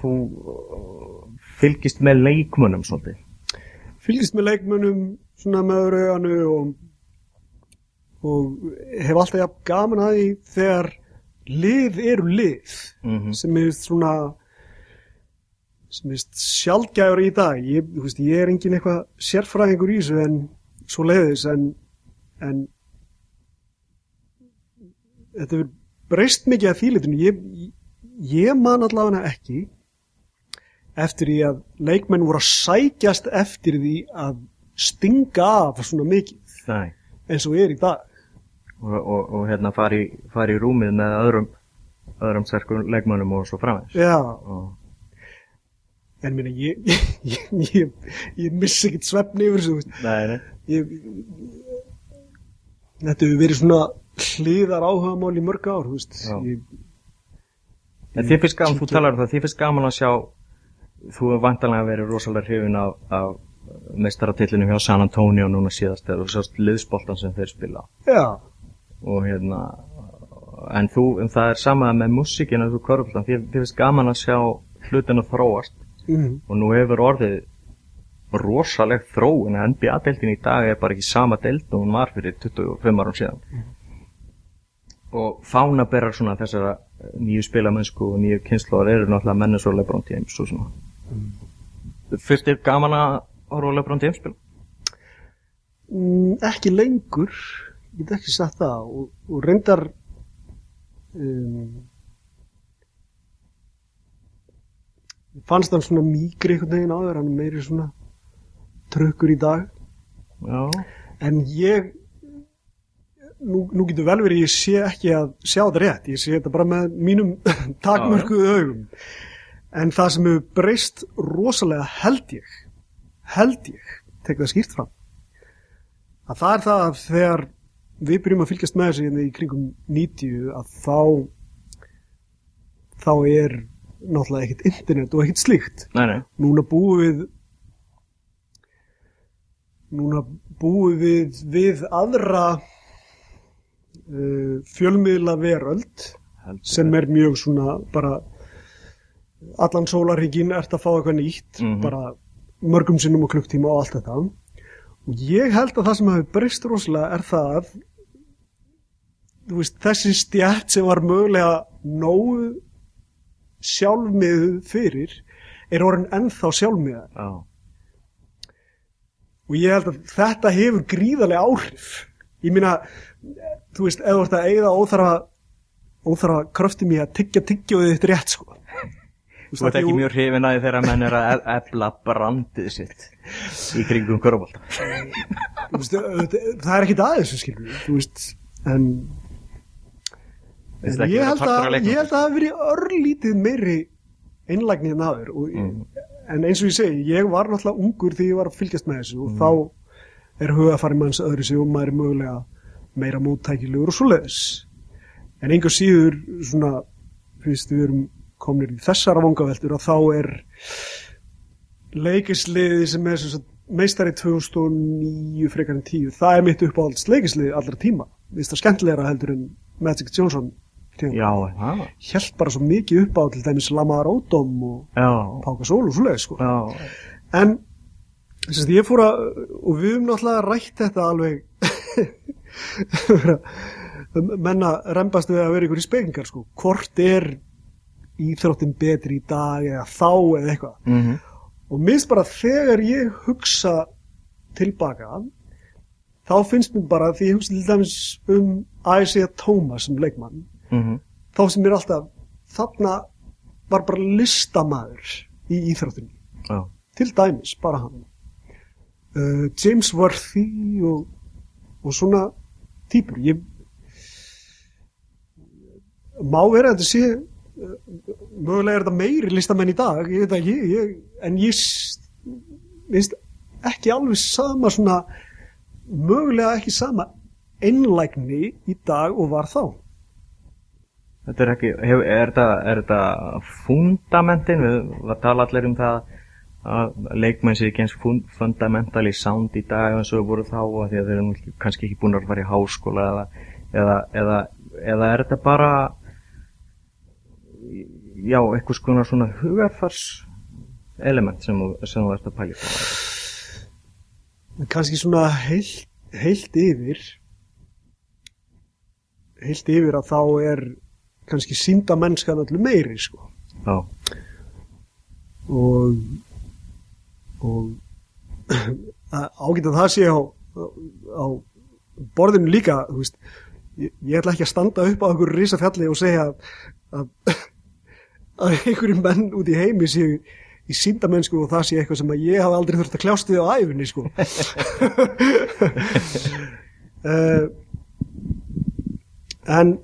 þú uh, fylgist með leikmunum svolítið. Fylgist með leikmönnum svona með öðru auganu og, og hef alltaf gaman að því þegar lið eru lið Mhm. sem er svona sem er sjálfgæður í dag. Ég, veist, ég er engin eitthvað sérfræðingur í þessu en svo leiðis en, en þetta er breyst mikið af þýlitinu. Ég, ég man allavega ekki eftir því að leikmenn voru að sækjast eftir því að stinga af svona mikið Nei. eins og er í dag. Og, og, og hérna fari, fari í rúmið með öðrum öðrum sterkum leikmönnum og svo framvegs Já, og, en minna, ég, ég, ég, ég, missi ekkert svefni yfir þessu, þú veist. Nei, nei. Ég, þetta hefur verið svona hliðar áhugamál í mörg ár, þið finnst gaman, þú talar um það, þið finnst gaman að sjá þú hefur vantanlega verið rosalega hrifin af, af meistaratillinu hjá San Antonio núna síðast þú sást liðsboltan sem þeir spila. Já, og hérna en þú, en það er sama með músikina þú körfultan, þið, þið finnst gaman að sjá hlutin að þróast mm, og nú hefur orðið rosaleg þróun. Að NBA-deltin í dag er bara ekki sama delt og hún var fyrir 25 árum síðan. Og fána berar svona þessara nýju spilamennsku og nýju kynnslóðar eru náttúrulega menni svo Lebron James og svona. Fyrst er gaman að horfa Lebron James spil mm, ekki lengur, ég get ekki sagt það. Og, og reyndar um, fannst hann svona mýgri einhvern veginn áður, hann er meiri svona trökkur í dag. Já, en ég nú, nú getur vel verið ég sé ekki að sjá þetta rétt. Ég sé þetta bara með mínum *laughs* takmörkuðu augum. En það sem hefur breyst rosalega held ég held ég, tek það skýrt fram að það er það að þegar við byrjum að fylgjast með þessu hérna í kringum 90 að þá þá er náttúrulega ekkert internet og ekkert slíkt. Nei, nei. Núna búum við núna búum við við aðra uh, fjölmiðla veröld sem er mjög svona bara allan sólarhingin ert að fá eitthvað nýtt Mhm. bara mörgum sinnum og klukktíma og allt þetta. Og ég held að það sem hefur breyst rosalega er það veist, þessi stjætt sem var mögulega nógu sjálfmiðu fyrir er orðin ennþá sjálfmiða já, og ég held að þetta hefur gríðarlega áhrif. Ég meina, þú veist, þú ert að eigða óþarfa óþarfa kröftum í að tyggja tyggjóðið þitt rétt sko. Þú ert ekki mjög hrifin að þegar menn er að efla brandið sitt í kringum auðvitað- það er ekki aðeins skilur þú veist en, Finnst en það ekki ég, held að, leiknum? ég held að það hafi verið örlítið meiri einlægni en aður og, Mm. en eins og ég segi, ég var náttúrulega ungur þegar ég var að fylgjast með þessu Mm. og þá er hugafæri manns öðru sig og maður er mögulega meira móttækilegur og svoleiðis en einhver síður svona fyrst við erum komnir í þessara vangaveltur að þá er leikisliði sem er sem sagt, meistari 2009 frekar en 10 það er mitt uppáhalds leikisliði allra tíma það skemmtilegra heldur en Magic Johnson. Held bara svo mikið upp á til dæmis Lamar Odom og Já, Páka Sól og svoleiðis sko. já. en að ég fór að og við höfum náttúrulega rætt þetta alveg *laughs* menna rembast við að vera ykkur í spekingar sko. hvort er íþróttin betri í dag eða þá eða eitthvað Mm og minnst bara þegar ég hugsa tilbaka þá finnst mér bara því ég hugsa til dæmis um Isaiah Thomas sem leikmann -hmm. þá sem mér alltaf þarna var bara listamaður í íþróttinni. Já, til dæmis, bara hann uh, James Worthy og, og svona típur ég má vera að þetta sé uh, mögulega er þetta meiri listamenn í dag ég veit ekki, ég, en ég minnst ekki alveg sama svona mögulega ekki sama einlægni í dag og var þá Þetta er ekki, hef, er þetta, fundamentin, við tala allir um það að leikmenn sé ekki eins fun, fundamentally sound í dag eins og voru þá að því að þeir eru kannski ekki búin að fara í háskóla eða, eða, eða, eða er þetta bara já, eitthvað skona svona hugarfars element sem, þú- ert að pæla kannski svona heilt, heilt yfir heilt yfir að þá er kannski sínda mennskan öllu meiri sko. Já, og og *clears throat* ágætt að það sé á, á borðinu líka þú veist, ég, ég ætla ekki að standa upp á einhverju risafjalli og segja að, að, *laughs* að einhverjum menn út í heimi séu í síndamennsku og það sé eitthvað sem að ég hafi aldrei þurft að kljást við á æfinni sko. Uh, *laughs* *laughs* en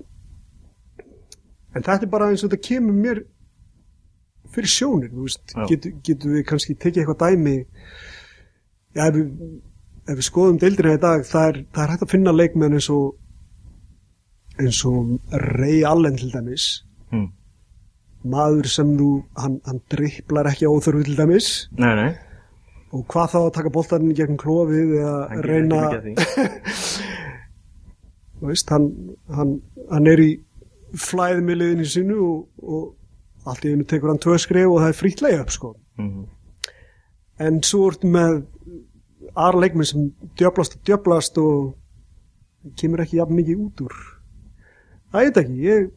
en þetta er bara eins og þetta kemur mér fyrir sjónir, þú veist, Já. getum getu við kannski tekið eitthvað dæmi? Já, ef við, ef við skoðum deildina í dag, það er, það er hægt að finna leikmenn eins og eins og Ray Allen til dæmis. Hm. maður sem þú, hann, hann dripplar ekki óþörfu til dæmis. Nei, nei. Og hvað þá að taka boltarinn í gegn klofið eða reyna *laughs* þú veist, hann, hann, hann er í flæðmiðliðinu sínu og, og allt í einu tekur hann tvö skrif og það er frýtt leið upp sko. Mhm. en svo ertu með aðra leikmenn sem djöblast og djöblast og kemur ekki jafn mikið út úr. Það er þetta ekki ég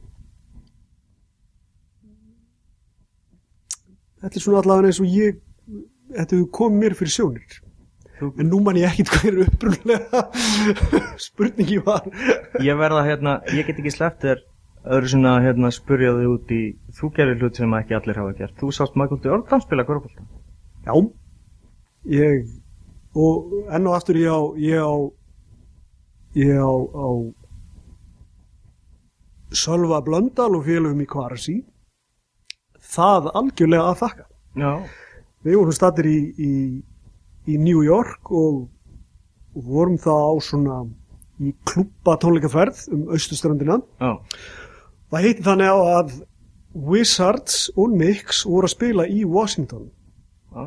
þetta er svona allavega eins og ég þetta hefur komið mér fyrir sjónir. En nú man ég ekkit hver upprunlega *laughs* spurningi var. Ég verða hérna, ég get ekki sleppt þér öðru að hérna spurja þig út í þú gerir hlut sem ekki allir hafa gert. Þú sást Michael Jordan spila korfbólta Já, ég og enn og aftur ég á ég á ég á, á Sölva Blöndal og félögum í Kvarasi. Það algjörlega að þakka. Já, við vorum stattir í, í, í New York og, og vorum þá á svona í klúpa tónleikaferð um austuströndina já, það heiti þannig á að Wizards og Knicks voru að spila í Washington já,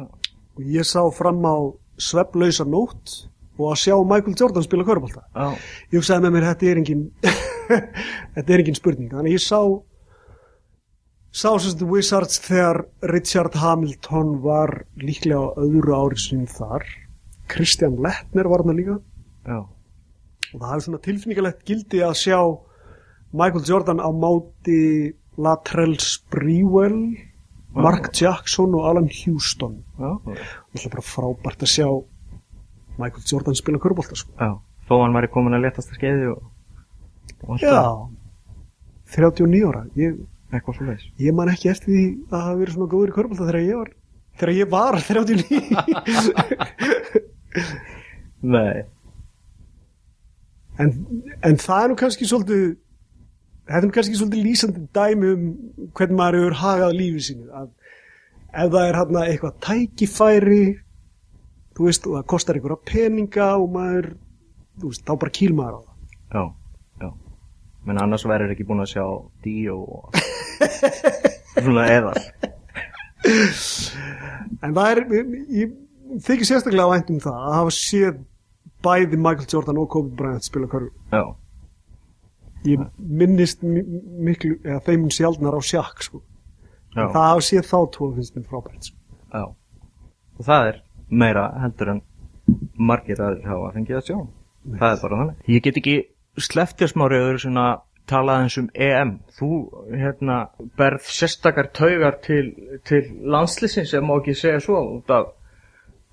og ég sá fram á sveflausa nótt og að sjá Michael Jordan spila körbálta. já, Ég hugsaði með mér, þetta er engin, *laughs* þetta er engin spurning. Þannig ég sá, sá sem þetta Wizards þegar Richard Hamilton var líklega á öðru ári sinni þar. Christian Lettner var hann líka. já, Og það hefði svona tilfinningalegt gildi að sjá Michael Jordan á máti Latrell Sprewell, Mark Jackson og Alan Houston. Já, það er bara frábært að sjá Michael Jordan spila körbólta sko. já, þó hann væri komin að letast að skeiði og, og Já, það. 39 ára. Ég, Ég man ekki eftir því að hafa verið svona góður í körbólta þegar ég var þegar ég var 39 *laughs* Nei, en, en það er nú kannski svolítið þetta er kannski svolítið lýsandi dæmi um hvernig maður hefur hagað lífið sínu að ef það er hann eitthvað tækifæri þú veist, og það kostar einhverja peninga og maður, þú veist, þá bara kýl maður á það. Já, já. Menn annars verður ekki búin að sjá Díó og svona eðal. En það er, ég, þykir sérstaklega vænt um það að hafa séð bæði Michael Jordan og Kobe Bryant spila körfu. Já, ég minnist mi- miklu, eða þeim sjaldnar á sjakk sko. það hafa séð þá tvo finnst mér frábært sko. já. Og það er meira heldur en margir aðrir hafa fengið að sjá. Það er bara þannig. Ég get ekki sleftir smári öðru svona talað eins um EM. Þú hérna berð sérstakar taugar til, til landslýsins sem má ekki segja svo út af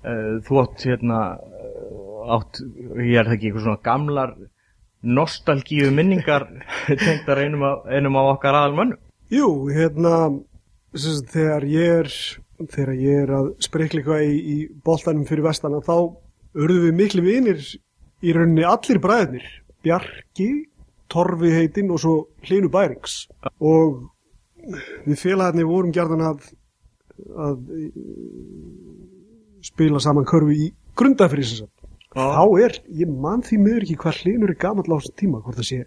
uh, þú átt hérna uh, átt, ég er það ekki eitthvað svona gamlar nostalgíu minningar *laughs* tengdar einum af, einum af okkar aðalmönnum. Jú, hérna sagt, þegar ég er þegar ég er að sprikla eitthvað í, í boltanum fyrir vestana þá urðum við miklu vinir í rauninni allir bræðinir Bjarki, Torfi heitinn og svo Hlinu Bærings. Og við félagarnir vorum gerðan að að eh, spila saman körfu í grundafrýsinsam þá er, ég man því miður ekki hvað Hlinur er gamall á þessum tíma hvort það sé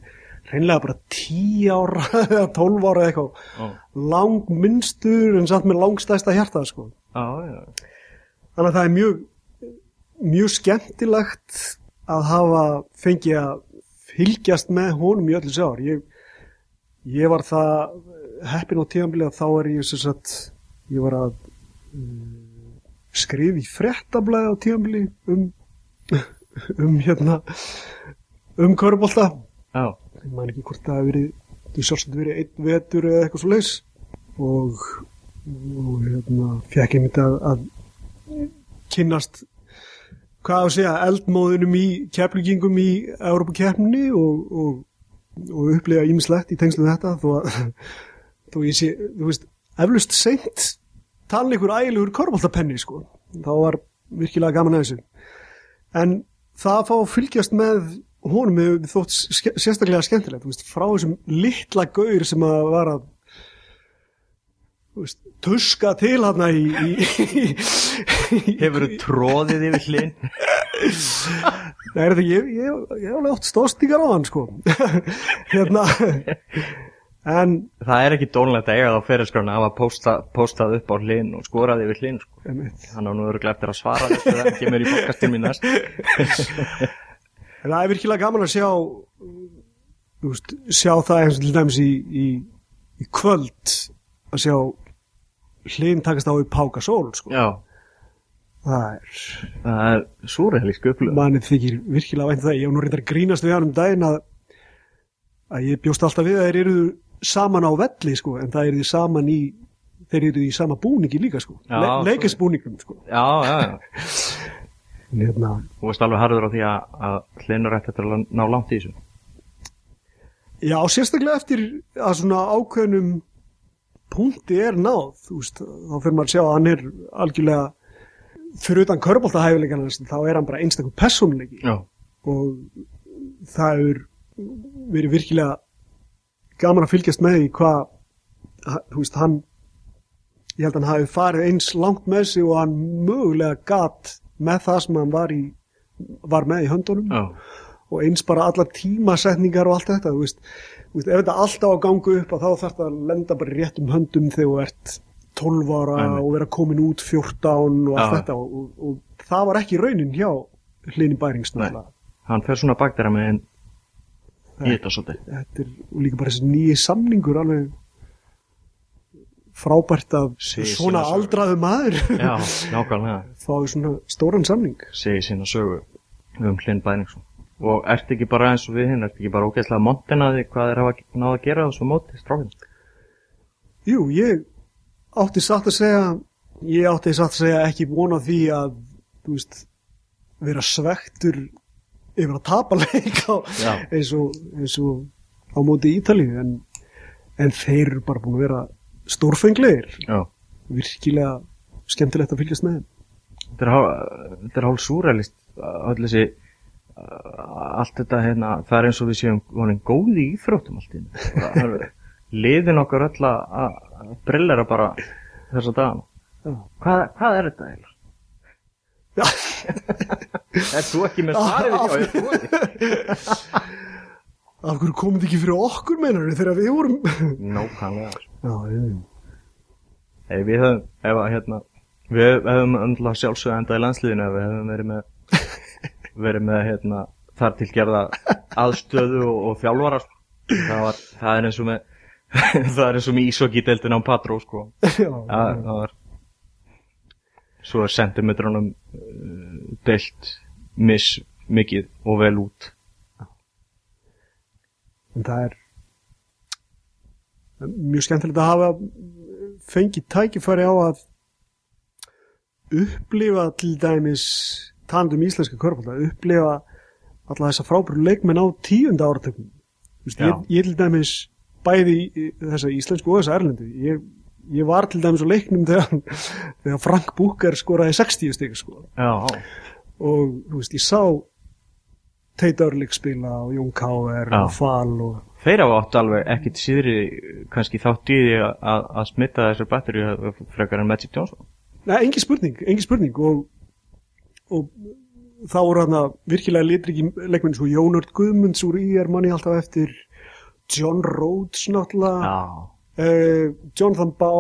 hreinlega bara 10 ára *laughs* eða 12 ára eða eitthvað. Já, langminnstur en samt með langstæsta hjarta sko. þannig að það er mjög mjög skemmtilegt að hafa fengið að fylgjast með honum í öllu sár ég, ég var það heppin á tíðanbili að þá er ég sem sagt, ég var að um, skrifa í frettablaði á tíðanbili um *laughs* um hérna um körubólta já. ég man ekki hvort það hefur verið þú sjálfsagt verið einn vetur eða eitthvað svo leis og, og hérna fekk ég myndi að, að kynnast hvað að segja eldmóðunum í keflugingum í Európa-keppninni og, og, og upplega ímislegt í tengslu þetta þó að *laughs* ég sé, þú veist, eflust seint tala ykkur ægilegur korfbaltapenni sko, þá var virkilega gaman að þessu en það að fá að fylgjast með honum hefur þótt sérstaklega skemmtilegt veist, frá þessum litla gaur sem að var að veist, tuska til hann í, í, Hefur þú tróðið yfir hlinn? Nei, er ég, hef alveg átt stóðstíkar á hann sko *laughs* hérna en Það er ekki dónlegt að eiga þá fyrirskrána að posta, postað upp á hlinn og skoraði yfir hlinn sko. Hann á nú öruglega eftir að svara þessu hann kemur í podcastin mín næst. *laughs* en það er virkilega gaman að sjá veist, sjá það eins og til dæmis í, í, í kvöld að sjá hlinn takast á í Páka Sól sko. Já, það er það er súrælísk upplöð. manið þykir virkilega vænt um það ég hef nú reyndar að grínast við hann um daginn að, að ég bjóst alltaf við að þeir eru saman á velli sko, en það eru saman í þeir eru í sama búningi líka sko, Le svo- leikisbúningum sko. Já, já, já. *laughs* En hérna, Þú veist alveg harður á því að, að hlinnur ætti að ná langt í þessu. já, sérstaklega eftir að svona ákveðnum punkti er náð veist, þá fyrir maður að sjá að hann er algjörlega fyrir utan körbóltahæfileikan hans, þá er hann bara einstakur persónuleiki Já. og það hefur verið virkilega gaman að fylgjast með því hvað þú veist, hann ég held að hann hafi farið eins langt með sig og hann mögulega gat með það sem hann var í var með í höndunum Já. og eins bara allar tímasetningar og allt þetta þú veist, þú veist, ef þetta alltaf á gangu upp að þá þarf þetta að lenda bara í réttum höndum þegar þú ert 12 ára Einmitt. og vera komin út 14 og allt Já. þetta og, og, og það var ekki raunin hjá hlýni bærings Nei. náttúrulega Hann fer svona bak þeirra með einn í þetta svolítið. þetta er líka bara þessi nýji samningur alveg frábært að Segir svona aldraðu maður Já, nákvæmlega. *laughs* fái svona stóran samning Segir sína sögu um hlinn bæningsum. Og ert ekki bara eins og við hinn, ert ekki bara ógeðslega montin að því hvað þeir hafa náða að gera þessu móti, stráfinn? Jú, ég átti satt að segja ég átti satt að segja ekki vona því að þú veist, vera svektur yfir að tapa leik á, eins, og, eins og á móti Ítalíu en, en þeir eru bara búin að vera stórfenglegir Já. virkilega skemmtilegt að fylgjast með Þetta er hálf súrælist allt þetta hérna, það er eins og við séum vonin góði íþróttum allt *laughs* liðin okkar öll að að brillera bara þessa dagana Já. hvað, hvað er þetta eiginlega? Já. *laughs* *laughs* Er þú ekki með svarið af hverju komið þið ekki fyrir okkur meinar þegar við vorum Nákvæmlega Hey, við höfum, ef hérna við hefum öndla sjálfsögða enda í landsliðinu við hefum verið með verið með hérna þar til gerða aðstöðu og, og þjálfara sko. það, var, það er eins og með *laughs* það er eins og með ísokídeldin á Patró sko. já, það, það var svo er sentimetrunum uh, deilt miss mikið og vel út en það er mjög skemmtilegt að hafa fengið tækifæri á að upplifa til dæmis talandi um íslenska körfalda upplifa alla þessa frábæru leikmenn á tíunda Já. ég, ég til dæmis bæði þessa íslensku og þessa erlendu ég, ég var til dæmis á leiknum þegar, *laughs* þegar Frank Búker skoraði 60 stig sko. Já, og þú veist, ég sá Teit Örlik spila og Jón Káver og Fal og þeir hafa átt alveg ekkit síðri kannski þátt í því að, að, að smitta þessar batteríu frekar en Magic Johnson. Nei, engin spurning, engin spurning og, og þá voru hann virkilega litriki leikmenn svo Jónard Guðmunds úr í er manni alltaf eftir. John Rhodes náttúrulega. Uh, Jonathan Bá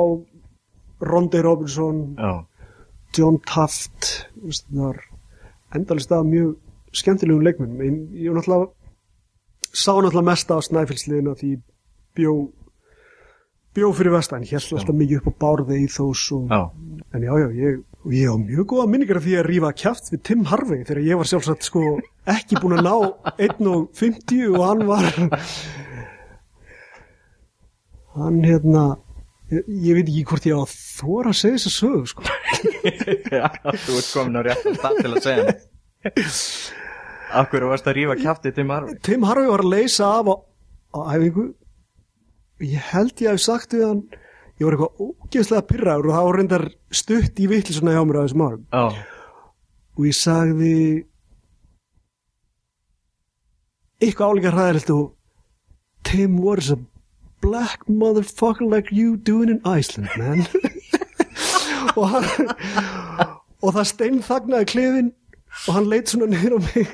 Rondi Robinson. Já, John Taft það var endalist af mjög skemmtilegum leikmennum en ég var náttúrulega sá náttúrulega mest á snæfellsliðina því ég bjó bjó fyrir vestan, hér alltaf mikið upp á bárði í þós og já, En já, já, ég, ég á mjög góða minningar af því að rífa kjaft við Tim Harvey þegar ég var sjálfsagt sko ekki búin að ná 1.50 og hann var *laughs* hann hérna ég, ég veit ekki hvort ég á að þóra að segja þess að sögu sko. *laughs* Já, þú ert komin á réttan stað til að segja mér Akkur varst að rífa kjaftið til marfi Tim Harvey var að leysa af á, á æfingu. Ég held ég hef sagt við hann ég var eitthvað ógeðslega pyrraður og það var reyndar stutt í vittlisuna hjá mér þessum árum. Já, og ég sagði eitthvað álíka hræðilegt og Tim, a black motherfucker like you doing in Iceland, man. *laughs* Og hann og það steinþagnaði klefin og hann leit svona niður á mig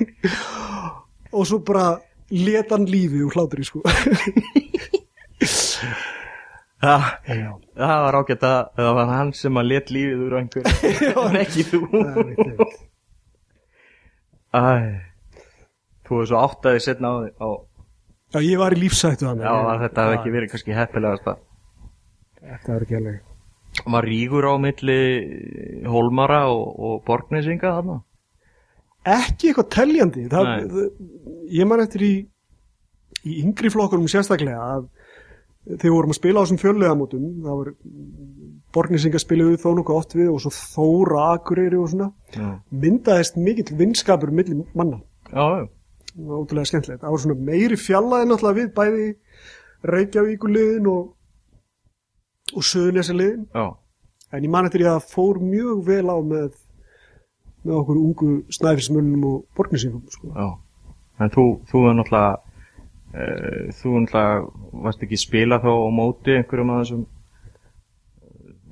og svo bara let hann lífið úr hlátri sko. Það, það var ágætt að það var hann sem að let lífið úr einhver *laughs* en ekki þú. Æ, þú er svo áttaði setna á, á Já, ég var í lífsættu hann Já, að þetta hefði ekki verið kannski heppilegast að Þetta var ekki alveg var rígur á milli Holmara og, og Borgnesinga þarna? Ekki eitthvað það, það, ég man eftir í í yngri flokkunum sérstaklega að þegar vorum að spila á þessum fjöllegamótum það var borgnisinga spiluðu þó nokkuð oft við og svo Þóra Akureyri og svona. Já, myndaðist mikill vinskapur milli manna. Já, já. Það var ótrúlega skemmtilegt það var svona meiri fjallaði náttúrulega við bæði Reykjavíkuliðin og og Suðunesiðliðin já. en ég man eftir ég að fór mjög vel á með með okkur ungu snæfismönnum og borgnisingum sko. Já, en þú, þú er náttúrulega uh, þú náttúrulega varst ekki spila þá á móti einhverjum að þessum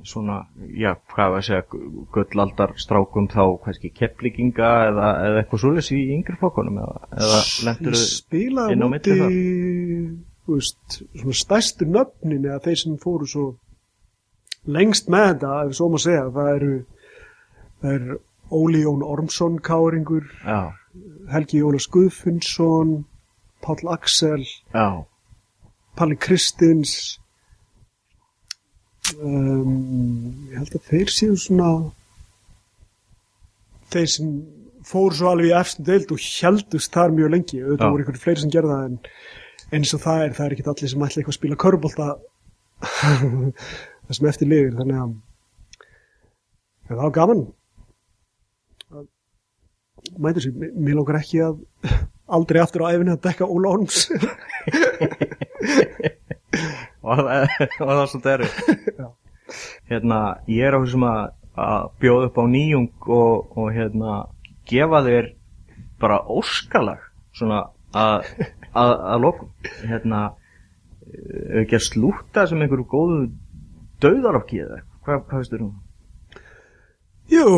svona, já, hvað var að segja gullaldar strákum þá kannski kepplíkinga eða, eða eitthvað svoleiðis í yngri flokkunum eða, eða lendur spilaði inn á móti milli þú veist, svona stærstu nöfnin eða þeir sem fóru svo lengst með þetta, ef svo má segja það eru, það eru Óli Jón Ormsson káringur Já, Helgi Jónas Guðfundsson Páll Axel já, Palli Kristins um, ég held að þeir séu svona þeir sem fóru svo alveg í eftir deild og heldust þar mjög lengi. Auðvitað Já. voru einhverju fleiri sem gerða en eins og það er, það er ekki allir sem ætla eitthvað að spila körbólta *laughs* það sem eftir lifir. Þannig að ja, það var gaman. Mæta sér, Mér- lókar ekki að *laughs* aldrei aftur á æfinni að dekka Óla Orms *laughs* *laughs* og það er svolítið errið hérna, ég er á þessum að bjóða upp á nýjung og, og hérna, gefa þér bara óskalag svona að að lokum. Hérna, ekki að slúta sem einhverju góðu döðarokki eða hvað, hvað veistu um þú? Jú,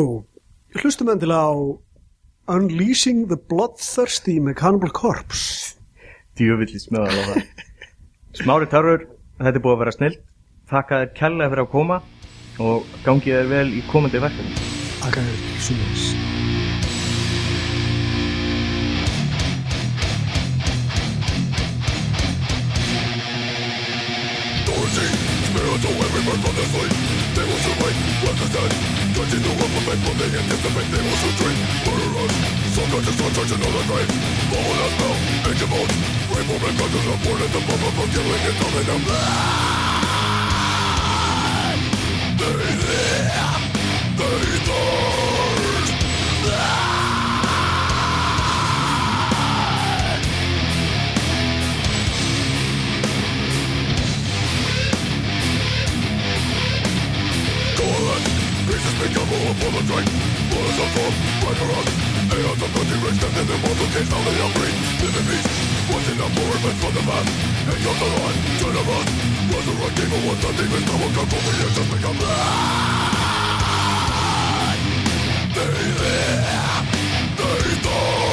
hlustum endilega á Unleashing the Bloodthirsty Mechanical Corpse. Djövillis meðal á það. Smári Tarur þetta er búið að vera snill Takka þér kærlega fyrir að koma og gangið þér vel í komandi verkefni. Akkur Sús Dorothy, spare us all everyone from this place they want to make that? Don't you know what will make money and dissipate They will to murder us Sometimes it's not such another grave Follow that spell, make your vote Republic comes to the the public for killing and dumbing them They live, they thirst unspeakable form of strength What is a form, rigorous Aeons of continuation and the multiplication of the outbreak Enemies, watching out for events from the past Hang the line, turn of us Resurrect evil ones and demons that will control the air just become They live, they die